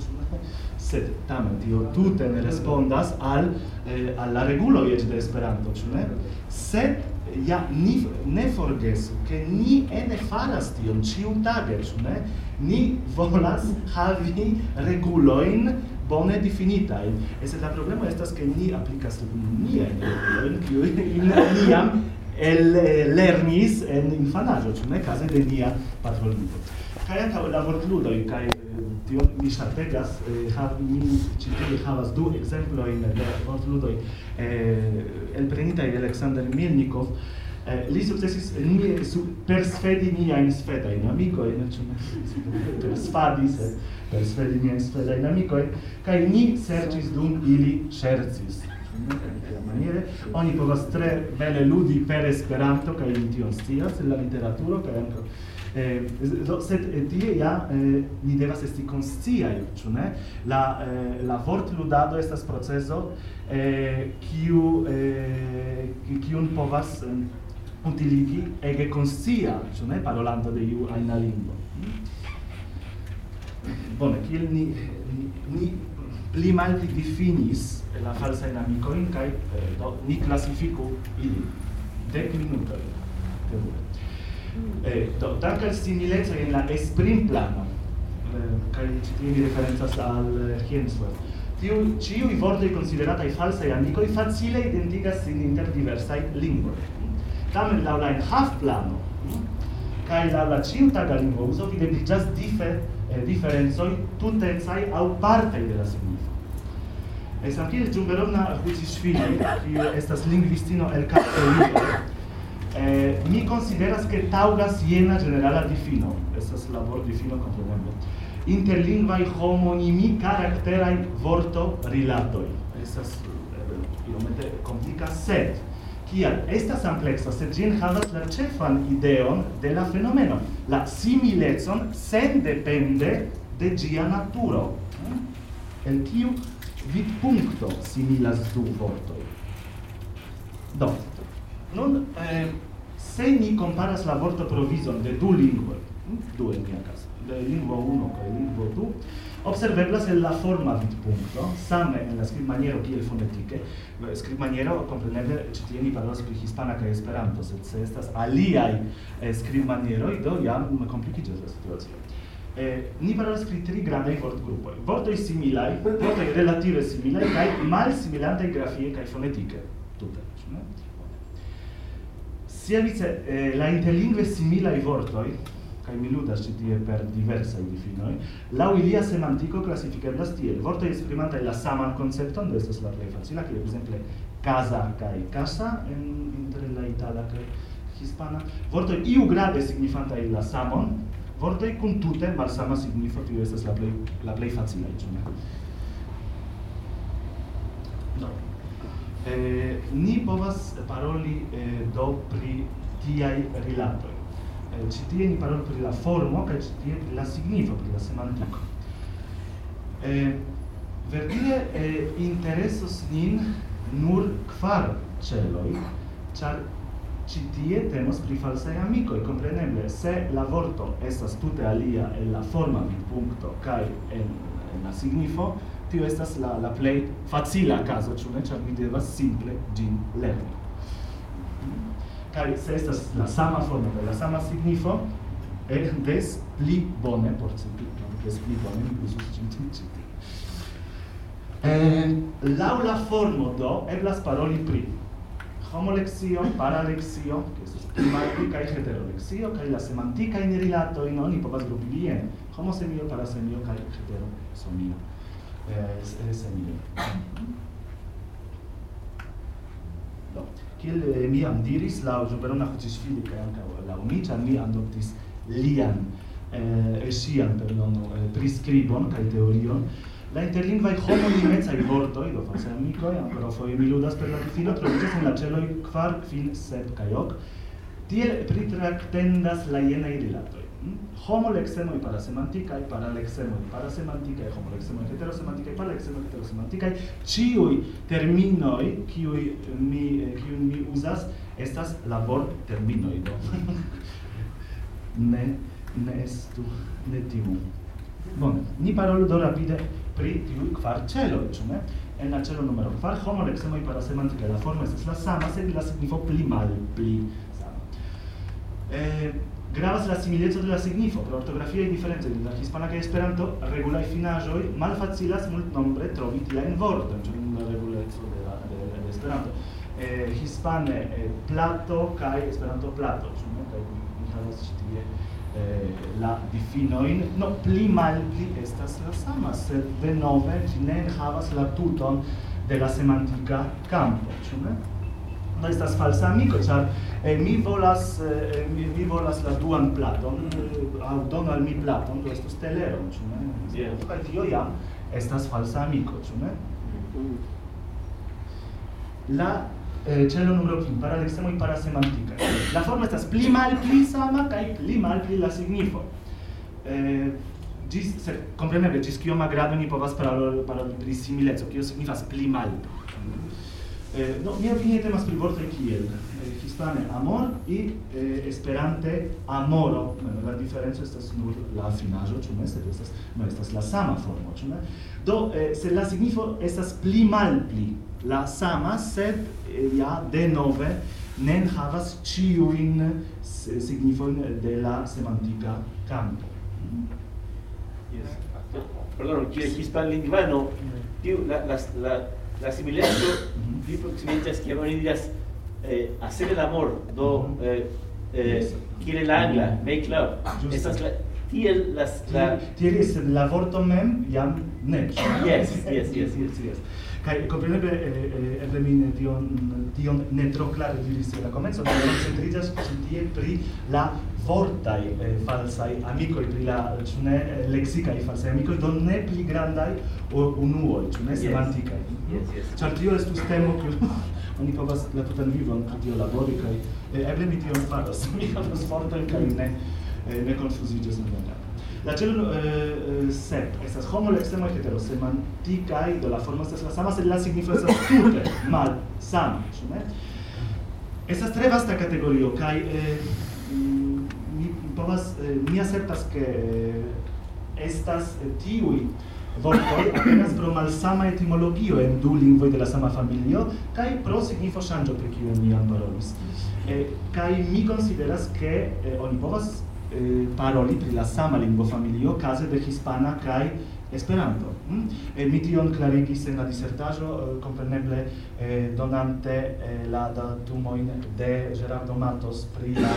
B: sed tamen tio tute ne respondas al eh, al la regulo je de Esperanto ĉu ne? Sed ja ni ne forgesu ke ni ene faras tion ĉiu tage, ĉu ne? Ni volas havi regulojn bone difinitajn. Sed la problemo estas ke ni aplikas niajn regulojn, kiujn ni jam el lernis en infanaĝo, ĉu ne? Kaze de nia patrolludo. Kaj ankaŭ la vortludoj kaj tion mi ŝategas eh, havi mi ĉi tie havas du ekzemplojn de vortludoj eh, elprenitaj de Aleksandr Milnikov eh, li sukcesis ni persfedi niajn svedajn amikojn, ĉu ne persfadi, sed persfedi niajn svedajn amikojn, kaj ni serĉis dum ili ŝercis. maniere oni povas tre bele ludi per Esperanto kaj tion scias la literaturo kaj ankaŭ Eh, sed eh, tie ja eh, ni devas esti konsciaj, ĉu ne? La eh, la vortludado estas procezo eh, kiu eh, kiun povas eh, utiligi ege konscia, ĉu ne? Parolando de iu ajna lingvo. Bone, kiel ni, ni, ni pli malpli difinis la falsa dinamico in kai eh, do ni classifico ili dec minutoj eh, do, dank al simileco in la esprim plano eh, kai ci tieni referenzas al eh, Hemsworth tiu i vortoi consideratai falsai amicoi facile identigas sin inter diversai lingvoi. Tamen laŭ la enhavplano hm, kaj laŭ la ĉiutaga lingvouzo videbliĝas dife eh, diferencoj tutecaj aŭ partaj de la signifo. Samkiel Ĝumberovna che è estas linguistino el Kapitolio, Eh, mi consideras que taugas jena generala difino, estas labor difino kompreneble. Interlingvaj homonimi caracterai vorto rilatoj. Estas eh, iomete sed kial estas amplexa, sed ĝin havas la chefan ideon de la fenomeno, la similezon sen depende de gia naturo. Hmm? El tiu vidpunkto similas du vortoi. Do, Nun, eh, se ni comparas la vorto provizon de du lingvoj, hm? du en mia caso, de lingua 1 kaj lingua 2, observeblas en la forma vidpunkto, same en la skribmaniero kiel fonetike. Eh, skribmaniero, kompreneble, ĉi tie ni parolas pri hispana kaj Esperanto, sed se estas aliaj eh, skribmanieroj, do jam komplikiĝas la situacio. Eh, ni parolas pri tri grandaj vortgrupoj. Vortoj similaj, vortoj relative similaj kaj malsimilantaj grafie kaj fonetike. Tute, ne? Sia vice eh, la interlingue simila i vortoi, kai mi ludas ci tie per diversaj difinoi la ilia semantiko klasifikeblas tiel. vorto esprimanta la saman concepto do estas la plej facila, che per esempio casa kai casa en inter la itala kai hispana. vorto iu grade signifantaj la samon, vortoj kun tute malsama signifo, tio estas la plej la plej facila, ĉu no eh, ni povas paroli eh, do pri tiai rilatoi. Eh, citie ni paroli pri la formo, kaj citie pri la signifo, pri la semantico. Eh, verdire eh, interesos nin nur kvar celoi, char citie temos pri falsai amicoi, compreneble, se la vorto estas tute alia en la forma vidpunkto kaj en, en la signifo, tio estas la la plej facila kazo ĉu ne? Ĉar mi devas simple ĝin lerni. Kaj se estas la sama formo de la sama signifo eh, des pli bone por simple des pli bone mi uzus ĝin ĉi tie Eh, laŭ la formo do eblas paroli pri homolexio, paralexio, que estas primarca y heterolexio, kai la semantica in rilato in ogni povas gruppi en homosemio, parasemio kaj heterosomio eh estresa mia. Do, kiel mi am diris, la Ĝuberona Hoĝisfili kaj ankaŭ la mi, ĉar mi adoptis lian eh, esian, perdonu, eh, prescribon, kaj teorion, La interlingvaj homoj imensaj vortoj, do face amikoj, ankoraŭfoje mi ludas per la difino, troviĝas en la ĉeloj kvar, kvin, sep kaj ok, tiel pritraktendas la jenaj rilatoj homolexemoi parasemanticae, paralexemoi parasemanticae, homolexemoi heterosemanticae, paralexemoi heterosemanticae, ciui terminoi, qui mi, eh, qui mi usas, estas labor terminoi, do. ne, ne estu, ne timu. bon ni parolu do rapide pri tiu kvar celoj, ĉu ne? En la celo numero kvar homolexemoi parasemanticae, la forma estas la sama, sed la signifo pli malpli sama. Eh, Gravas la simileco de la signifo pro ortografiaj de inter hispana kaj Esperanto, regulaj finaĵoj malfacilas multnombre trovi tiajn vortojn, ĉu la reguleco de la de, de Esperanto. Eh, hispane eh, plato kaj Esperanto plato, ĉu ne? Kaj mi havas ĉi tie eh, la difinoin, no, pli mal pli estas la sama, sed denove ĝi ne havas la tuton de la semantika campo, ĉu ne? no estas falsa amico, char eh, mi volas eh, eh, mi, mi volas la duan platon, eh, au al mi platon, do estos teleron, ĉu ne? Yeah. Kaj tio jam estas falsa amico, ĉu ne? La eh, celo numero kvin, para parasemantikaj. La formo estas pli malpli sama kaj pli malpli la signifo. Eh, Gis, se, kompreneble, gis kioma grado ni povas paroli pri simileco, kio signifas pli malpli. Eh, no, mi opinie temas pri vortoj kiel eh, hispane amor i eh, esperante amoro. Bueno, la diferenco estas nur la finaĵo, ĉu ne? Sed estas no estas la sama formo, ĉu ne? Do eh, se la signifo estas pli malpli la sama, sed eh, ja denove ne havas ĉiujn signifon de la semantika kampo.
A: Yes. Perdón, que hispanlingvano, la, la, la la simileco mhm. pli proximiĝas kiam oni diras eh, hacer el amor, do mhm. eh, eh, kiel la angla, make love. Estas la tiel las la
B: tiel la vorto mem jam ne.
A: Yes, yes, yes, yes, yes
B: kai kompreneble eh, eh, eble mi ne tion tion ne tro klare diris la komenco, do mi centriĝas ĉi tie pri la fortaj eh, falsaj amikoj pri la ĉu ne eh, leksikaj falsaj amikoj, do ne pli grandaj ol unuoj, ĉu ne semantikaj.
A: Yes, yes.
B: Ĉar tio estus temo kiu oni povas la tutan vivon pri tio labori kaj eh, eble mi tion faros. mi havas fortojn kaj ne eh, ne konfuziĝas en la La celo eh, eh, sep estas homo ekstrema hetero semantika i do la forma estas la sama sed la signifo estas tute mal sam, ĉu ne? Estas tre vasta kategorio kaj eh, mi povas eh, mi aceptas ke eh, estas eh, tiuj vortoj apenas pro malsama etimologio en du lingvoj de la sama familio kaj pro signifo ŝanĝo pri kiu ni jam parolis. Eh, kaj mi konsideras ke eh, oni povas eh, paroli pri la sama lingvo familio case de hispana kaj Esperanto. Mm? E, mi tion klarigis en la disertaĵo, eh, kompreneble eh, donante eh, la datumojn de Gerardo Matos pri la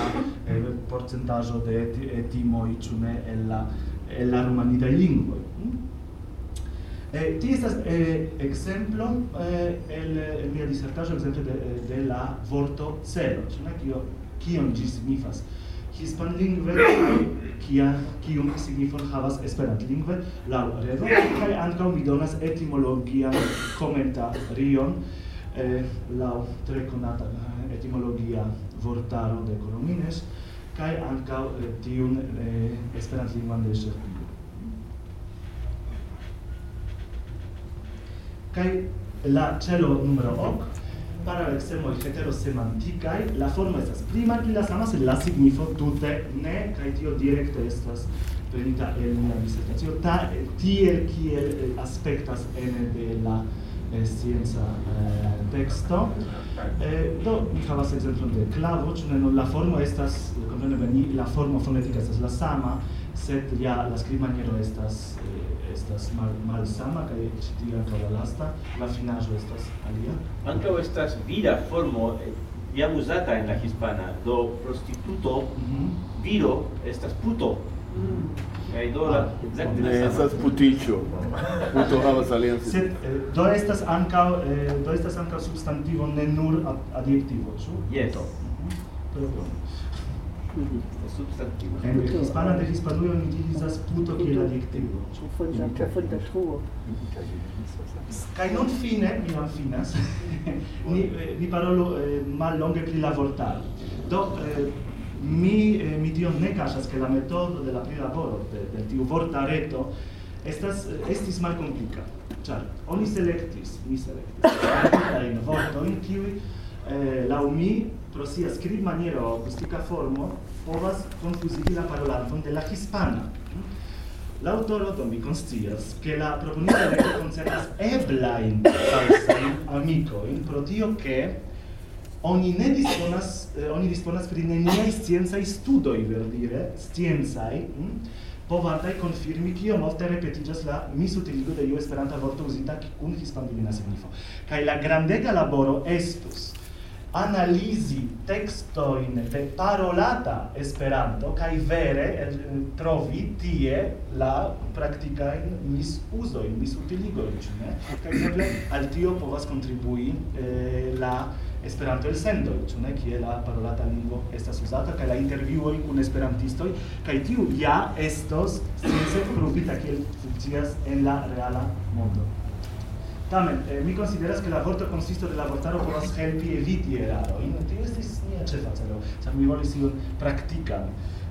B: eh, porcentaĵo de etimo eh, ĉu ne el la el la rumanidaj lingvoj. Mm? Eh, ti estas eh, exemplo eh, el, el mia disertaĵo ekzemple de, de la vorto celo, ĉu ne kio kion ĝi signifas hispanlingve kia kiu signifon havas esperantlingve la revo kaj ankaŭ mi donas etimologia komenta rion eh, la tre konata eh, etimologia vortaro de Kolomines kaj ankaŭ eh, tiun eh, esperantlingvan de Ŝerpio. Kaj la celo numero ok paralexemoj heterosemantikaj, la forma estas prima que la sama, la signifo tute ne, kaj tio direkte estas prenita el la disertacio, ta tiel kiel eh, aspectas en de la eh, scienza eh, texto. Eh, do, mi havas exemplo de clavo, ĉu ne, no, la forma estas, eh, kompreneble, la forma fonetica estas la sama, sed ja la skribmaniero estas eh, estas mal malsama kaj ĉi tie ankaŭ la lasta la finaĵo estas alia
A: ankaŭ estas vira formo eh, jam uzata en la hispana do prostituto mm -hmm. viro estas puto mm. Kaj do la ah. ekzakte
C: ne estas putiĉo. Puto havas alian.
B: Sed eh, do estas ankaŭ eh, do estas ankaŭ substantivo ne nur adjektivo, ĉu?
A: Yes.
B: Do. Mhm.
A: Substantivo.
B: En hispana de Hispanujo ni dirisas puto kiel adjektivo.
D: Konfundatruo.
B: Kaj nun fine, mi eh, malfinas, ni, ni parolu eh, mallonge pri la vortaro. Do, eh, mi, mi tion ne kaŝas, ke la metodo de la prilaboro de, de tiu vortareto estas, estis malkomplika. Ĉar oni selektis, mi selektis, vortojn, kiuj eh, la umi pro sia scrib maniero acustica formo povas confusigi la parolanton de la hispana. L'autoro do mi constias che la proponita legge e eblain falsain amicoin pro tio che oni ne disponas eh, oni disponas pri neniai sciencai studoi, ver dire, verdire hm? povantaj confirmi kio molte repetigas la misutiligo de iu esperanta vorto usita kun hispandivina signifo Kai la grandega laboro estus analizi textoin de parolata Esperanto kaj vere el, eh, trovi tie la praktikajn misuzojn, misutilligojn, ĉu ne? Kaj eble al tio povas kontribui eh, la Esperanto el sendo, ĉu ne, kie la parolata lingvo estas uzata kaj la intervjuoj kun esperantistoj kaj tiu ja estos science pruvita kiel funkcias en la reala mondo. Tamen, eh, mi consideras che eh, la vorto consisto de la vortaro povas helpi eviti eraroin. Tio estis nia cefa celo, ĉar mi volis iun praktikan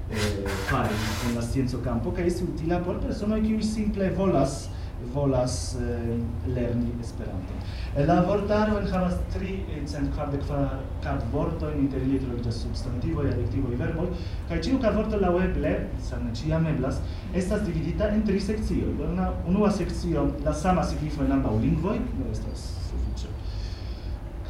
B: eh, fari en la scienco campo, kaj esti utila por personoj kiuj simple volas volas eh, lerni esperanto. La vortaro en havas tri cent kvardek kvar kvar vortojn, inter ili troviĝas substantivoj, adjektivoj, verboj, kaj ĉiu vorto laŭeble, sed ne ĉiam eblas, estas dividita en tri sekcioj. Una unua sekcio la sama signifo en ambaŭ lingvoj, ne estas sufiĉe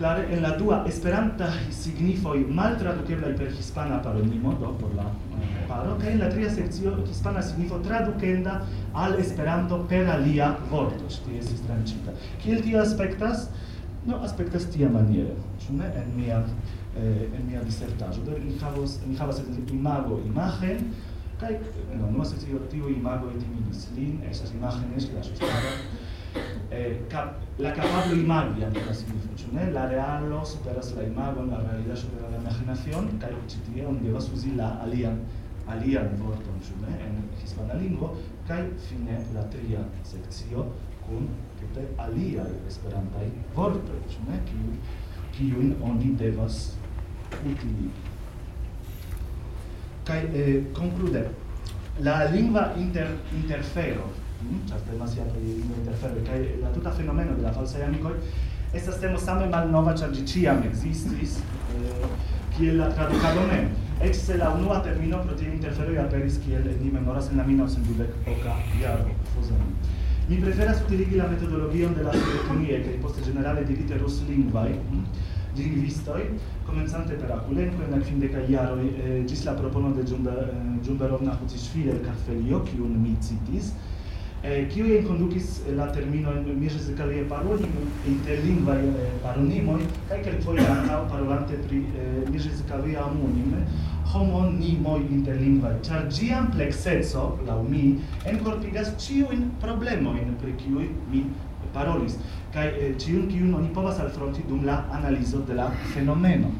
B: Klare en la dua Esperanta signifoj maltradukeblaj per hispana paronimo do por la eh, paro kaj en la tria sekcio hispana signifo tradukenda al Esperanto per alia vorto ŝi estis tranĉita. Kiel tio aspektas? No aspektas tia maniere ĉu ne? En mia eh, en mia disertaĵo. Do mi havas mi havas imago imagen kaj eh, no no sekcio tiu imago timidis lin estas imagenes la ŝustara eh, cap la capablo imagia en eh? la signifo, ne? La realo superas la imago, la realidad supera la imaginación, kai citie on devas uzi la alian alian vorton, ĉu ne? En hispana lingvo kaj fine la tria seccio, kun tute aliaj esperantai vorto, ĉu ne? Kiu kiujn oni devas utili. kai eh, conclude, la lingua inter interfero ĉar temas ja pri interfero kaj la tuta fenomeno de la falsaj amikoj estas temo same malnova ĉar ĝi ĉiam ekzistis kiel eh, la tradukado mem eĉ se la unua termino pro interfero interferoj aperis kiel ni memoras en la mino sendudek oka jaro Fuzon. Mi preferas utiligi la metodologion de la sovetunie, kaj poste generale dirite ruslingvaj mm, lingvistoi, comenzante per Akulenko fin de kvindekaj eh, gis la propono de Ĝumberovna eh, Huciŝvili el Kartvelio, kiun mi citis, eh, kiuj kondukis eh, la terminojn mierzekalie paroli interlingvaj eh, paronimoj kaj kelkfoje ankaŭ parolante pri eh, mierzekalia amonime homonimoj interlingvaj, ĉar ĝia amplekseco, laŭ mi, enkorpigas ĉiujn problemojn pri kiuj mi parolis kaj eh, ĉiun kiun oni povas alfronti dum la analizo de la fenomeno.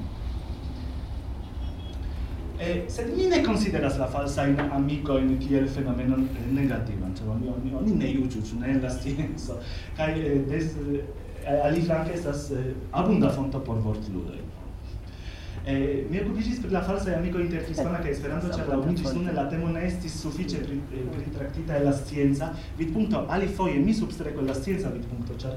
B: Eh, sed mi ne consideras la falsain amicoin kiel fenomeno negativan, cioè oni, oni, oni ne iuju ciu ne la scienzo. Cai eh, des, eh, ali flanque estas eh, abunda fonto por vortludoi. Eh, mi occupisis per la falsa amico inter hispana che Esperanto, ĉar la mi nun la temo ne estis sufiĉe pritraktita pri eh, el la punto ali Alifoje mi substreko el la vid punto ĉar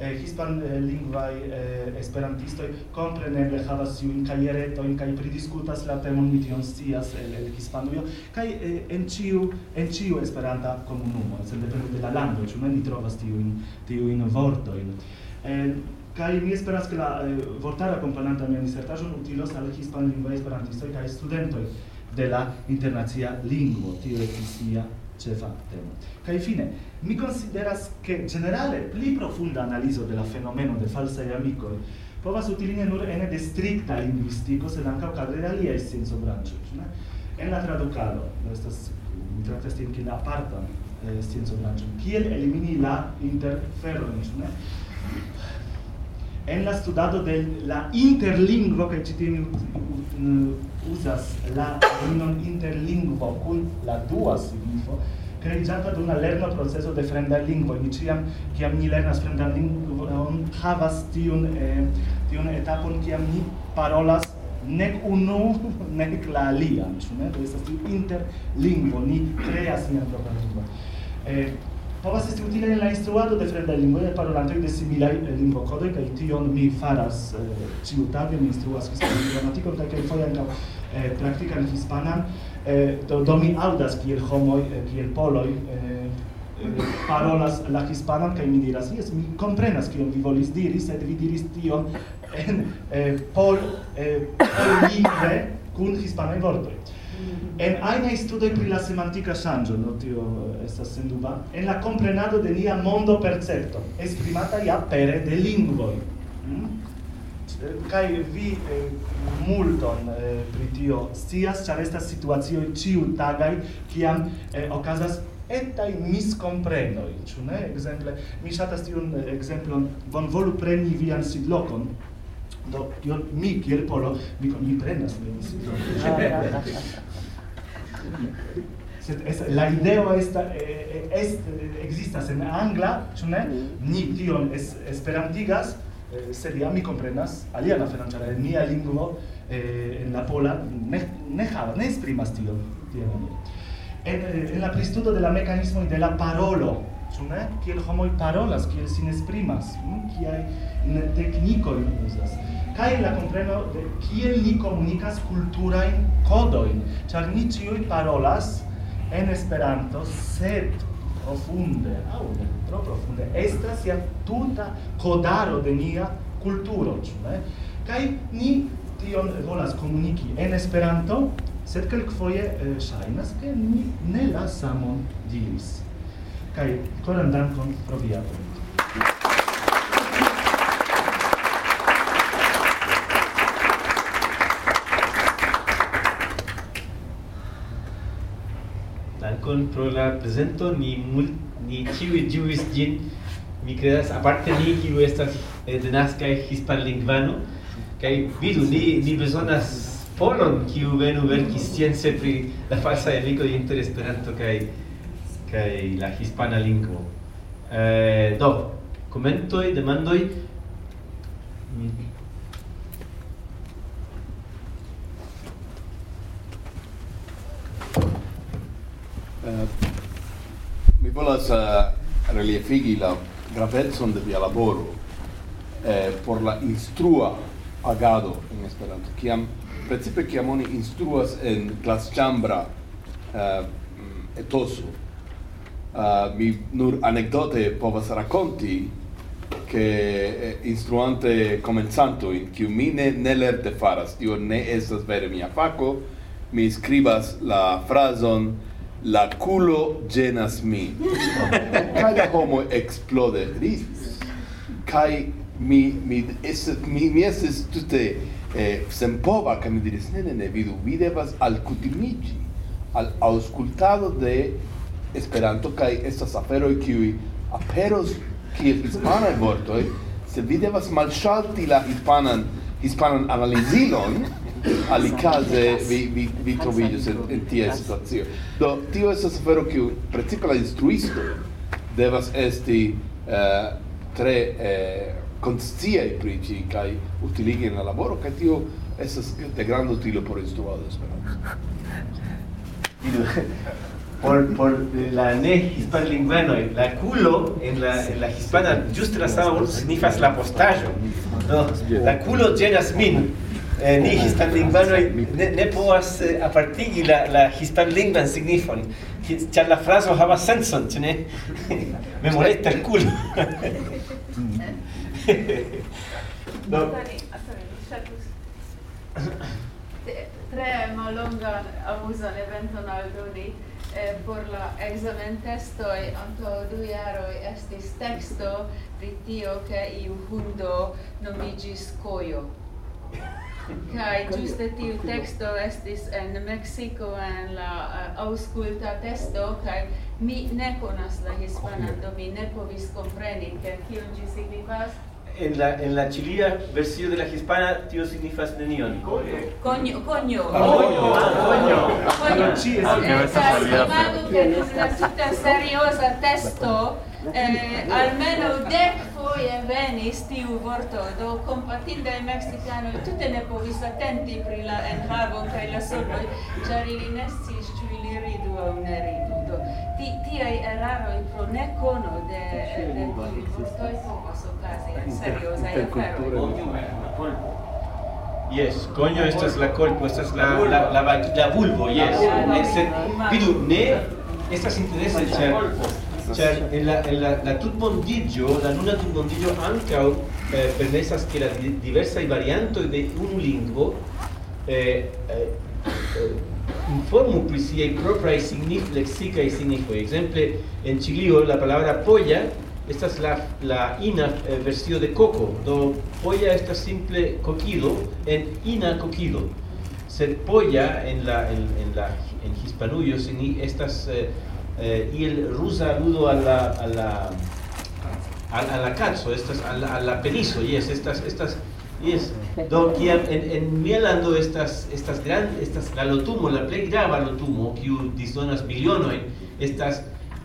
B: eh, hispan eh, lingvaj eh, esperantistoj kompreneble havas iujn kajeretojn kaj pridiskutas la temon mi tion scias el, el Hispanujo kaj eh, en ĉiu en ĉiu Esperanta komunumo sendepende de la lando ĉu ne ni trovas tiujn tiujn vortojn eh, Kai mi esperas ke la eh, vortara komponanta mia disertaĵo utilos al hispanlingvaj esperantistoj kaj studentoj de la internacia lingvo. Tio estis mia cefa temo. Kaj fine, mi consideras che generale pli profunda analizo de la fenomeno de falsai amicoi povas utilini nur ene de stricta linguistico, sed anca cadre de aliei senso brancio, ne? En la traducado, estas, mi trattas tion kiel apartan eh, scienco brancio, kiel elimini la interferro, ne? en la studado de la interlingvo kaj ĉi tiu uzas la terminon interlingvo kun la dua signifo creigiata ad una lerno processo de fremda lingvo ni ciam kiam ni lernas fremdan lingvon havas tiun eh, tiun etapon kiam ni parolas nec unu nec la alia, ĉu ne? Do estas tiu interlingvo, ni kreas nian propran lingvon. Eh, povas esti utile en la instruado de fremdaj lingvoj kaj parolantoj de similaj eh, lingvokodoj kaj tion mi faras eh, ĉiutage, mi instruas hispanan gramatikon kaj kelkfoje ankaŭ eh, praktikan hispanan. Do, do mi aŭdas kiel homoj, kiel poloj parolas la hispanan kaj mi diras, jes, mi komprenas kion vi volis diri, sed vi diris tion en eh, pol eh, lingve kun hispanaj vortoj. En aina studoj pri la semantika ŝanĝo, no tio eh, estas senduba, en la komprenado de nia mondo percepto, esprimata ja pere de lingvoj. Mm? Kaj vi eh, multon eh, pri tio scias, ĉar estas situacioj ĉiutagaj, kiam eh, okazas etaj miskomprenoj, ĉu ne? Ekzemple, mi ŝatas tiun eh, ekzemplon, bonvolu preni vian sidlokon, do io mi kiel polo mi mi prenas venis sed es la ideo esta est existas en angla ĉu ne? Ni tion es esperantigas sed ja mi komprenas alia la franĉa en nia lingvo en la pola ne ne havas ne esprimas tion en, en la pristudo de la mecanismo de la parolo Ĉu ne? Kiel homoj parolas, kiel sin esprimas, hm? kiaj hm, teknikoj uzas. Kaj la kompreno de kiel ni komunikas kulturajn kodojn, ĉar ni ĉiuj parolas en Esperanto, sed profunde, aŭ ne tro profunde, estas ja tuta kodaro de nia kulturo, ĉu ne? Kaj ni tion volas komuniki en Esperanto, sed kelkfoje eh, ŝajnas, ke ni ne la samon diris kaj koran dankon pro via.
A: Dankon pro la prezento, ni mult, ni ciu ĝuis gin Mi credas aparte ni kiu estas hispar hispanlingvano. Kai vidu ni ni bezonas polon kiu venu verki science pri la falsa enrico de Esperanto kai kai la hispana lingvo. Eh, do, komentoj, demandoi
C: Eh, mi volas uh, reliefigi la gravetson de via laboro eh, por la instrua agado in Esperanto. Kiam, precipe kiam oni instruas en clasĉambra eh, mm, etoso, uh, mi nur anecdote povas racconti che eh, instruante comenzanto in kiu mi ne, ne lerte faras. Tio ne estas vere mia faco mi scribas la frason la culo llenas mi cada homo explode ris kai mi mi es mi mi es tutte eh, sempova che mi diris ne ne ne vidu vi devas al cutimigi al auscultado de Esperanto kaj estas aferoj kiuj aperos kiel hispanaj vortoj, se vi devas malŝalti la hispanan hispanan analizilon, alikaze vi, vi, vi trovigius en, en tia situacio. Do, tio estas afero kiu precipe la instruisto devas esti uh, tre eh, konsciaj pri ĝi kaj utiligi la laboro kaj tio estas de granda utilo por instruado esperanto.
A: por por la ne hispanlingvano la culo en la en la hispana ĝuste la sama vorto signifas la postajo do la culo ĝenas min. Eh, ni hispanlingvanoj ne, ne povas eh, apartigi la la hispanlingvan signifon. Ĉar la frazo havas senson ĉu ne? Me molesta el culo
E: do tre mallongan amuzan eventon aldoni eh, por la examen testoi anto du jaroi estis texto pri tio ke iu hundo nomigis coio Kai giuste tiu texto estis en Mexico en la uh, ausculta testo kai mi ne conas la hispana do mi ne povis compreni che kion gi signifas
A: en la en la chilia versión de la hispana tio significa nenion.
E: Coño, coño. Coño,
A: ah,
E: coño. Estas imago che la tutta seriosa testo eh, almeno dec foie venis tiu vorto do compatindai mexicano, tutte ne povis attenti pri la enhavo kaj la sonoj ĉar ili ne sciis ili ridu au ne ridu ti tiai eraroi pro ne cono de de multoi povos okazi en e afero.
A: Yes, coño esta es la colpo, esta la la la la, la vulvo, yes. Sed vidu ne estas interesa ĉar ĉar en la en la la tutmondigio, la nuna tutmondigio anche eh, permesas ke la i varianto de un lingvo eh, eh, eh în formul poeziei propria y lexica y significa. Ejemplo, en Chilio la palabra polla, esta es la, la ina eh, versión de coco, do polla está simple coquido en ina coquido. Ser polla en la en, en la en hispanullo estas eh, eh, y el rusa aludo a la a la a, a la calzo, estas a la, a la penizo, y es estas estas Yes. Do kiam en en mia lando estas estas gran estas la lotumo, la plej grava lotumo kiu disdonas milionojn estas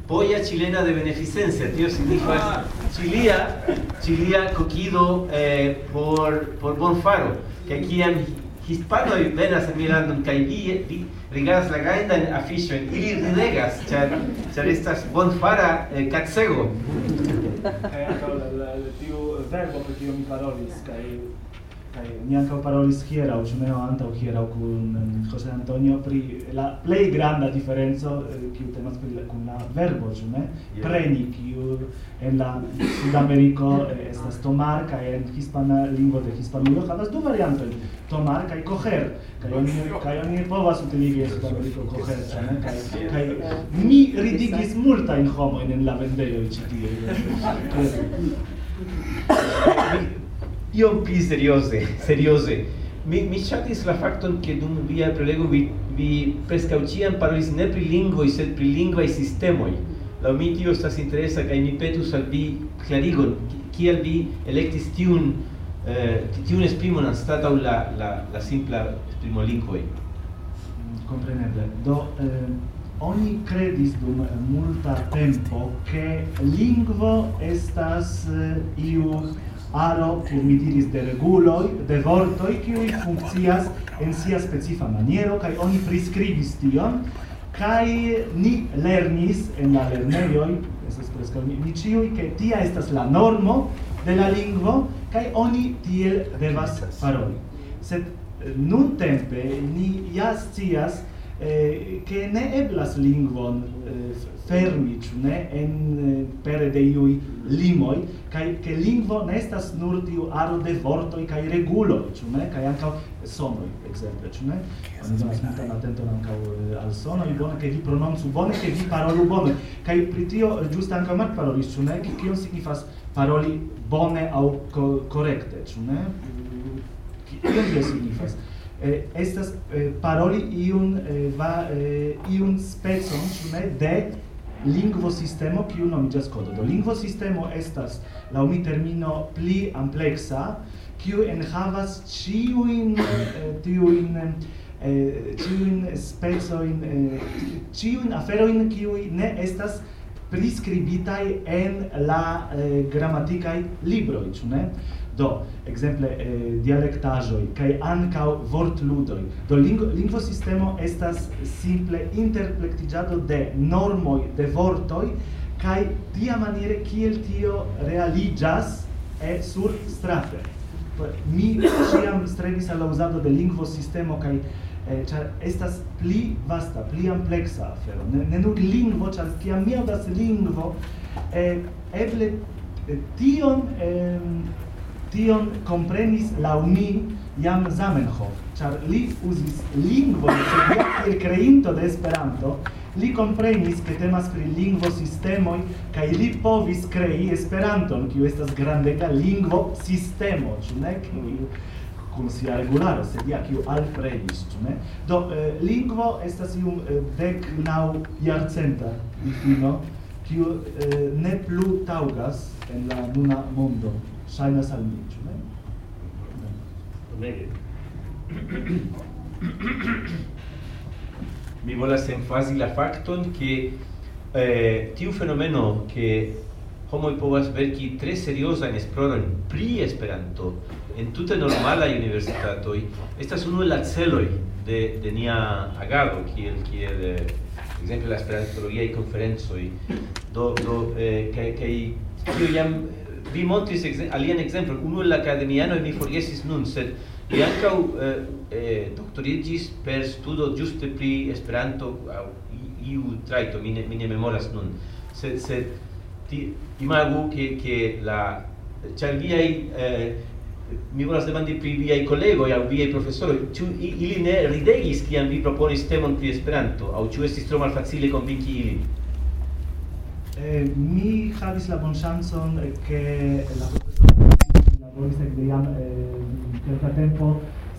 A: polla chilena de beneficencia, tio signifas. Chilia, Chilia coquido eh, por por bonfaro, que aquí en hispano y venas en mirando en vi rigas la gaita en afisho en ili ridegas char char estas bonfara eh, catsego
B: Kaj eh, ankaŭ la la tiu verbo pri kiu mi parolis kaj kai ni ankaŭ parolis hieraŭ, ĉu ne antaŭ hieraŭ kun eh, Jose Antonio pri la plej granda diferenco eh, kiu temas pri la kun la verbo, ĉu ne? Yeah. Preni kiu en la Sudameriko eh, estas tomar kaj en hispana lingvo de Hispanujo havas du variantojn: tomar kaj coger. kai oni kai oni povas utiligi en Sudameriko coger, ĉu ne? kai mi ridigis multajn homo en la vendejo ĉi tie.
A: io pli serioze, serioze. Mi mi chatis la facton che dum via prelego vi vi preskaŭ ĉiam parolis ne pri lingvoj sed pri lingvaj sistemoi. La mi tio estas interesa kaj mi petus al vi clarigon, kiel vi electis tiun eh, tiun esprimon anstataŭ la la la simpla esprimolingvoj.
B: Compreneble. Do eh, oni credis dum multa tempo che lingvo estas eh, iu aro, kiu mi diris de reguloj, de vortoj, kiuj funkcias en sia specifa maniero, kaj oni priskribis tion, kaj ni lernis en la lernejoj, estas preskaŭ ni, ni ĉiuj, ke tia estas la normo de la lingvo, kaj oni tiel devas paroli. Sed eh, nun tempe ni ja scias eh, che ne eblas lingvon eh, fermi, ĉu ne, en eh, pere de iuj limoi, kai che lingvo ne estas nur tiu aro de vortoj kai reguloj ĉu ne, kai ankaŭ sonoj ekzemple ĉu ne, oni donas multan atenton anca eh, al sonoj bone che vi prononcu bone, che vi parolu bone, kai pri tio eh, ĝuste ankaŭ Mark parolis, ĉu ne, che kion signifas paroli bone au co correcte, ciu ne, mm. kion tio signifas? eh, estas eh, paroli iun eh, va eh, iun specon ne de lingvo sistemo kiu nomiĝas kodo. Do lingvo sistemo estas laŭ mi termino pli ampleksa kiu enhavas ĉiujn eh, tiujn eh, ciuin spezojn, eh, ciuin aferoin kiui ne estas priscribitai en la eh, grammaticae libroi, ĉu ne? do exemple eh, dialektaĵoj kaj ankaŭ vortludoj do lingvo sistemo estas simple interplektiĝado de normoj de vortoj kaj tia maniere kiel tio realiĝas e sur strate mi ĉiam strebis al la uzado de lingvosistemo kaj eh, estas pli vasta, pli ampleksa afero. Ne, ne nur lingvo, ĉar kiam mi aŭdas lingvo, eh, eble eh, tion eh, tion comprenis lau mi jam Zamenhof, char li usis lingvo, sed ja kiel creinto de Esperanto, li comprenis che temas pri lingvo sistemoi ca li povis crei Esperanton, kiu estas grandega lingvo sistemo, ĉu ne? Cum sia regularo, sed ja kiu alfredis, ĉu ne? Do eh, lingvo estas ium eh, nau naŭ jarcenta difino, kiu eh, ne plu taugas en la nuna mondo ŝajnas al mi, ĉu ne?
A: Bonege. Mi volas enfazi la facton che eh, tiu fenomeno ke homoj povas verki tre seriozajn esplorojn pri Esperanto en tute normalaj universitatoj estas unu el la celoi de de nia agado kiel kiel eh, exemple la esperantologiaj konferencoj do do eh, kaj kaj tio jam vi montis alien alian ekzemplon, unu el la akademiano mi forgesis nun, sed li ankaŭ eh, eh, doktoriĝis per studo ĝuste pri Esperanto aŭ iu trajto, mi ne, mi ne memoras nun. Sed sed ti, imagu ke ke la ĉar viaj eh, mi volas demandi pri viaj kolegoj aŭ viaj profesoroj, ĉu ili ne ridegis kiam vi proponis temon pri Esperanto aŭ ĉu estis tro malfacile konvinki ilin?
B: Eh, mi havis la bonŝancon eh, ke la profesoro laboris ekde jam eh, kelka tempo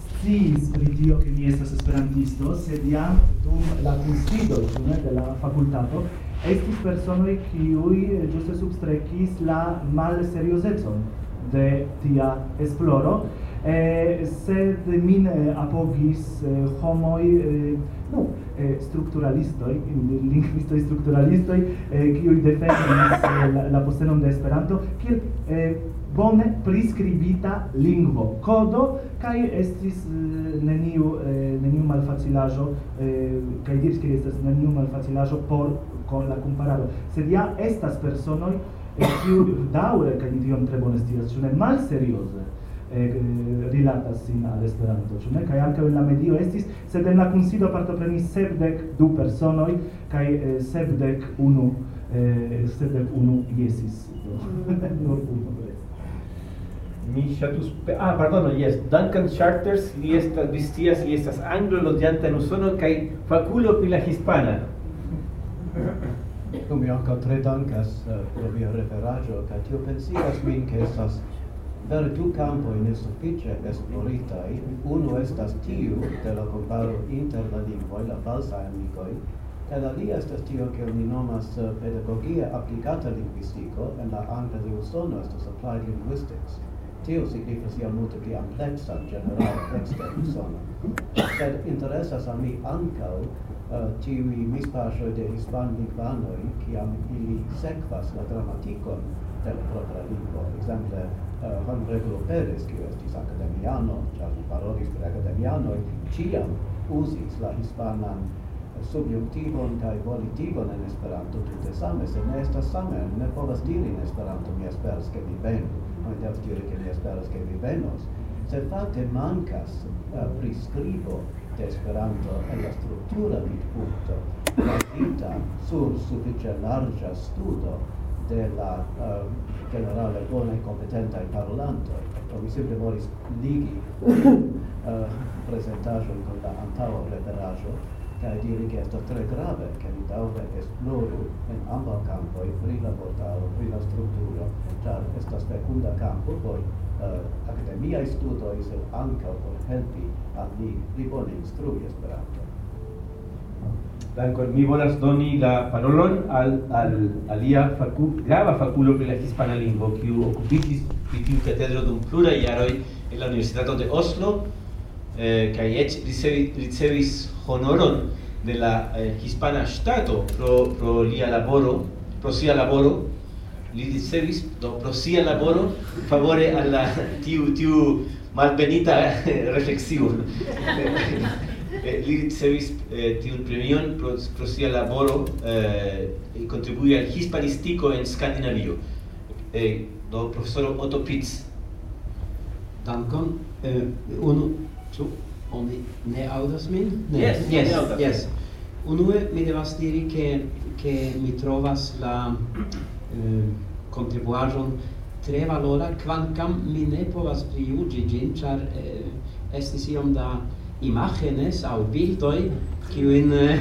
B: sciis pri tio ke mi estas esperantisto, sed jam dum la kunsidoj ne, de la fakultato estis personoj kiuj eh, ĝuste substrekis la malseriozecon de tia esploro eh, sed min eh, apogis eh, homoi eh, nu, eh, strukturalistoi, lingvistoi strukturalistoi, eh, kiuj defendis eh, la, la postenon de Esperanto, kiel eh, bone priskribita lingvo, kodo, kai estis eh, neniu, eh, neniu malfacilajo, eh, kai diris ke estas neniu malfacilajo por con la comparado. Sed ja estas personoi, eh, kiu daure, kai dion tre bone stias, ĉu ne malserioze, eh, rilatas sin al Esperanto, ĉu ne? Kaj ankaŭ en la medio estis, sed en la kunsido partoprenis sepdek du personoj kaj eh, sepdek unu eh, sepdek unu jesis. Mm. Nur unu.
A: Mi ŝatus ah pardono jes Duncan Charters li estas vi scias li estas anglo loĝanta en Usono kaj fakulo pri la hispana
F: do mi ankaŭ tre dankas uh, pro via referaĵo kaj tio pensigas min ke estas per du campo in sufficie esploritai, uno estas tiu de la comparo inter la lingvoi, la falsae amicoi, la alia estas tio che oni nomas eh, pedagogia applicata linguistico, en la angla de Usono estas applied linguistics. Tio signifas iam multe pli amplexa, generale, exter Usono. Sed interesas a mi ancau eh, uh, tiui mispasoi de hispan-lingvanoi, ciam ili sekvas la grammaticon, de la propra lingua. Exemple, uh, Juan Pérez, qui estis academiano, cia li parolis per academianoi, ciam usis la hispanan subjunctivon kaj volitivon en Esperanto tute same, se ne estas same, ne povas diri in Esperanto mi esperas che mi venu, mi devas diri che mi esperas che vi venos, se fate mancas uh, eh, prescribo de Esperanto en la struttura vid punto, basita sur sufiĉe larga studo de la uh, generale bone competentai parolantoi. Do mi simple volis ligi uh, presentacion con la antao preparaggio, cae diri che esto tre grave, che mi daure esploru en amba campoi pri la portalo, pri la strutturo, char estas fecunda campo por uh, academiae studoi, sed anca por helpi al ni pli bone instrui Esperanto.
A: Dankon. Mi volas doni la parolon al, al alia facu, grava faculo pri la hispana lingvo, kiu okupitis pri tiu katedro dum pluraj jaroj en la Universitato de Oslo, eh, kaj eĉ ricevis, ricevis honoron de la eh, hispana ŝtato pro, pro lia laboro, pro sia laboro, li ricevis do pro sia laboro favore al la tiu tiu malbenita reflexivo. eh, li ricevis eh, tiun premion pro, pro sia laboro eh, contribui al hispanistico en Scandinavio. Eh, do professor Otto Pitz.
G: Dankon. Eh, unu, ĉu oni ne aŭdas min?
A: Ne. Yes, yes,
G: yes. yes. Unue mi devas diri che che mi trovas la eh, contribuajon tre valora quancam mi ne povas priugi gin, char eh, estis iom da imagenes au bildoi kiuin eh,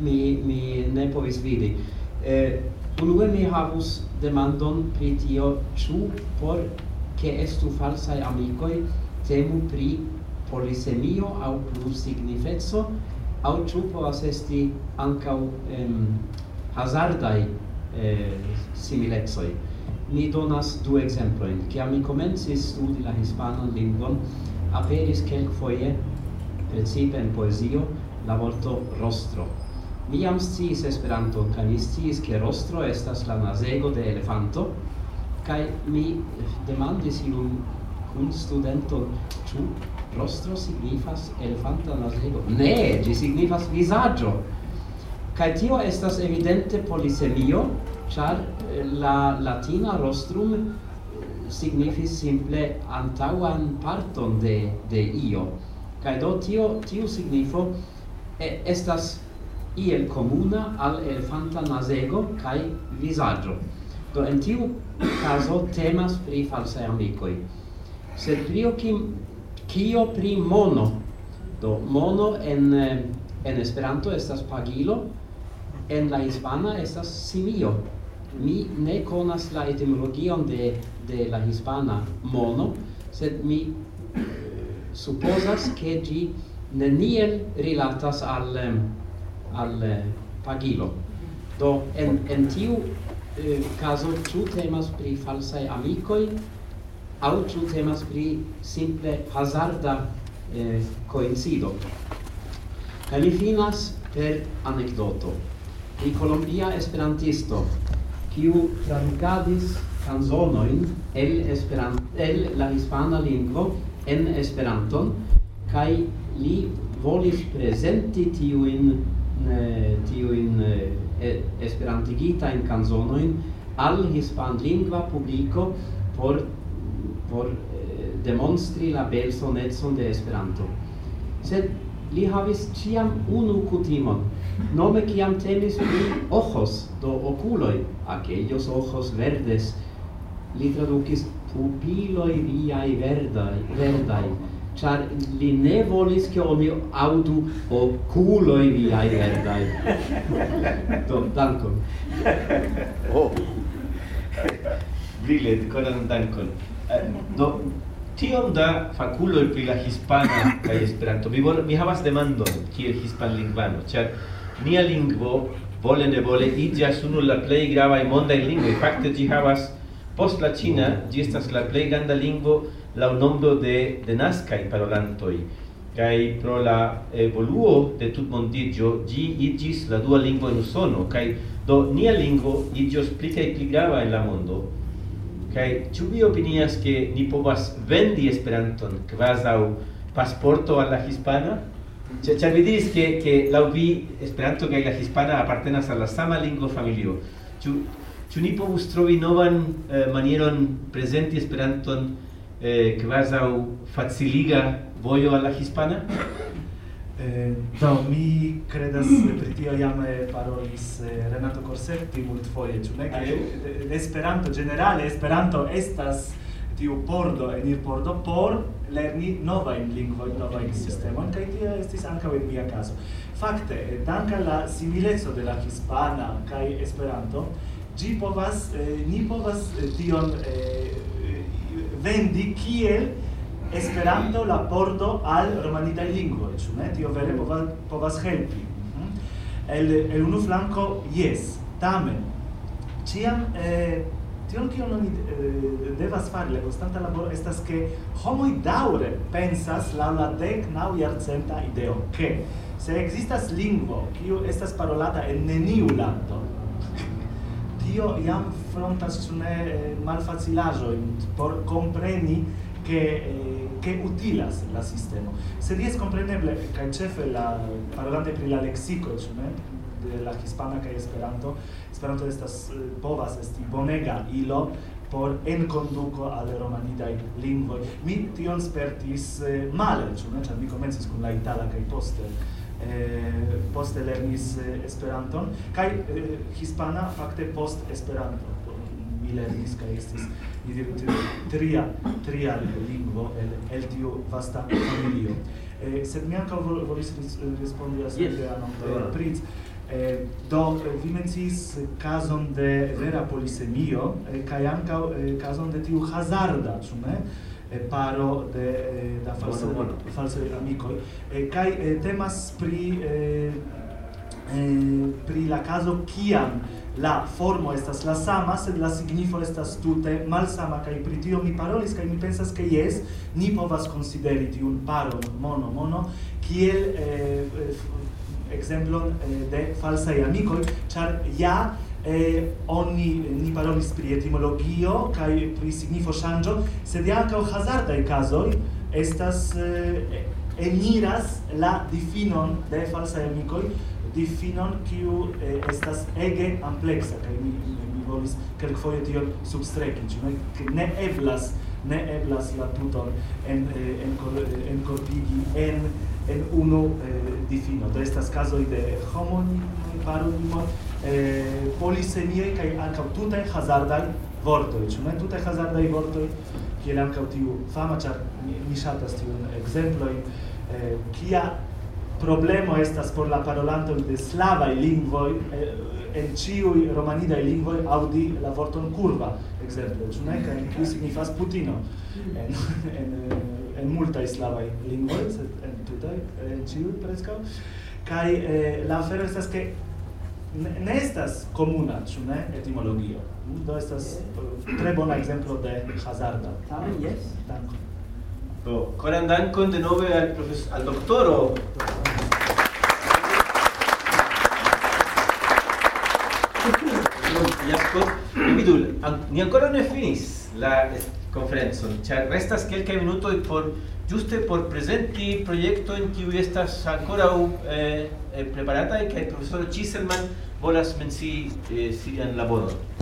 G: mi mi ne povis vidi. Eh unue mi havus demandon pri tio chu por ke estu falsaj amicoi temu pri polisemio au plus signifeco au chu povas esti ankaŭ em, hazardai eh, similecoj. Ni donas du ekzemplojn. Kiam mi komencis studi la hispanan lingvon, aperis kelkfoje principe in poesio, la volto rostro. Mi jam sciis esperanto, ca mi sciis, che rostro estas la nasego de elefanto, ca mi eh, demandis iun un studento, ciu rostro signifas elefanta nasego? Ne, gi signifas visaggio. Kaj tio estas evidente polisemio, char eh, la latina rostrum eh, signifis simple antauan parton de de io Kaj do tio tiu signifo e, estas iel comuna al elefanta nasego kaj visaggio. Do en tiu caso temas pri falsae amicoi. Sed prio kim, kio pri mono? Do mono en, en Esperanto estas pagilo, en la hispana estas simio. Mi ne konas la etimologion de, de la hispana mono, sed mi supposas che gi neniel rilatas al al eh, pagilo. Do en en tiu eh, caso tu temas pri falsaj amicoi au tu temas pri simple hazarda eh, coincido kaj mi finas per anekdoto. Pri Colombia esperantisto kiu tradukadis kanzonoin el esperant el la hispana lingvo en Esperanton kaj li volis prezenti tiujn tiujn eh, esperantigitajn kanzonojn al hispanlingva publiko por por eh, demonstri la belsonecon de Esperanto. Sed li havis ciam unu cutimon, nome ciam temis pri ojos, do oculoi, aquellos ojos verdes, li traducis pupiloi viai verdai, verdai, char li ne volis che oni audu o culoi viai verdai. Do, dankon.
A: Oh. Brile, koran dankon. Eh, do, tiom da faculoi pri la hispana kaj esperanto. Mi, vol, mi havas demando, kiel hispanlingvano, ĉar nia lingvo vole ne vole iĝas unu la plej gravaj mondaj lingvoj. Fakte ĝi havas Post la Cina, ĝi estas la plej granda lingvo laŭ nombro de denaskaj parolantoj kaj pro la evoluo de tutmondiĝo ĝi iĝis la dua lingvo en Usono kaj do nia lingvo iĝos pli kaj pli grava en la mondo Kai ĉu vi opinias ke ni povas vendi Esperanton kvazaŭ pasporto al la hispana? Ĉe ĉar vi diris ke ke laŭ vi Esperanto kaj la hispana apartenas al la sama lingvo familio. Ĉu Ĉu ni povus trovi novan eh, manieron prezenti Esperanton eh, kvazaŭ faciliga vojo al la hispana?
B: Eh, do, mi credas pri tio jam eh, parolis eh, Renato Corsetti multfoje, ĉu ne? Ke Esperanto generale, Esperanto estas tiu pordo en ir pordo por lerni nova in lingvo nova in sistema kaj tio estis ankaŭ en mia caso. fakte eh, dank al la simileco de la hispana kaj esperanto gi povas eh, ni povas eh, tion eh, vendi kiel Esperanto la porto al romanita lingvoj, ĉu ne? Tio vere povas povas helpi. Mm? El el unu flanko jes, tamen ciam eh, tion kion oni eh, devas fari la konstanta laboro estas ke homoj daŭre pensas laŭ la dek naŭ jarcenta ideo ke se ekzistas lingvo kiu estas parolata en neniu lando tio iam frontas cune eh, malfacilajo por compreni che eh, che utilas la sistema. Se dies compreneble kaj ĉefe la parolante pri la lexico, ĉu ne? de la hispana kaj Esperanto. Esperanto estas eh, povas esti bonega ilo por en conduco al romanidai lingvoi. Mi tion spertis eh, male, ĉu ne? Ĉar mi komencis kun la itala kaj poste eh, poste lernis eh, Esperanton, kaj eh, hispana fakte post Esperanto mi lernis kaj estis mi diru tria tria lingvo el el tiu vasta familio eh, sed mi ankaŭ vol, volis respondi al Svetlana yes. Prinz Eh, do eh, vi mencis kazon de vera polisemio eh, kaj ankaŭ eh, kazon de tiu hazarda, ĉu ne? paro de da falsa bueno, bueno. falsa amico e kai temas pri pri la caso kiam la formo estas la sama sed la signifo estas tute malsama kaj pri tio mi parolis kaj mi pensas ke jes ni povas konsideri tiun paro mono mono kiel eh, exemplon eh, de falsa amico char ja e oni ni parolis pri etimologio kaj pri signifo ŝanĝo, sed ankaŭ hazardaj kazoj estas eh, eniras la difinon de falsaj amikoj, difinon kiu eh, estas ege ampleksa kaj mi, mi volis kelkfoje tion substreki, ĉu ne, ne eblas ne eblas la tuton en en en corpigi en en unu eh, difino. Do estas kazoj de homonimoj, paronimoj, eh, polisemiaj kai ankaŭ tutaj hazardaj vortoj. Ĉu ne tutaj hazardaj vortoj, kiel ankaŭ tiu fama, ĉar mi, mi ŝatas tiun ekzemplojn, eh, kia problemo estas por la parolanto de slavaj lingvoj eh, en ĉiuj romanidaj lingvoj aŭdi la vorton kurva, ekzemple, ĉu ne? Kaj kiu signifas Putino en en en multaj slavaj lingvoj, sed en tutaj en ĉiuj preskaŭ. Kaj eh, la afero estas ke ne estas comuna, ĉu ne, etimologio. Hm? Do estas eh, tre bona ekzemplo de hazarda.
G: Tamen jes.
B: Dankon.
A: Do, koran dankon denove al profes al doktoro. Jasko, mi vidu, ni ancora ne finis la konferencon, ĉar restas kelkaj minutoj por ĝuste por prezenti projektojn kiuj estas ankoraŭ eh, preparataj kaj profesoro Ĉiselman volas mencii eh, eh sian laboron.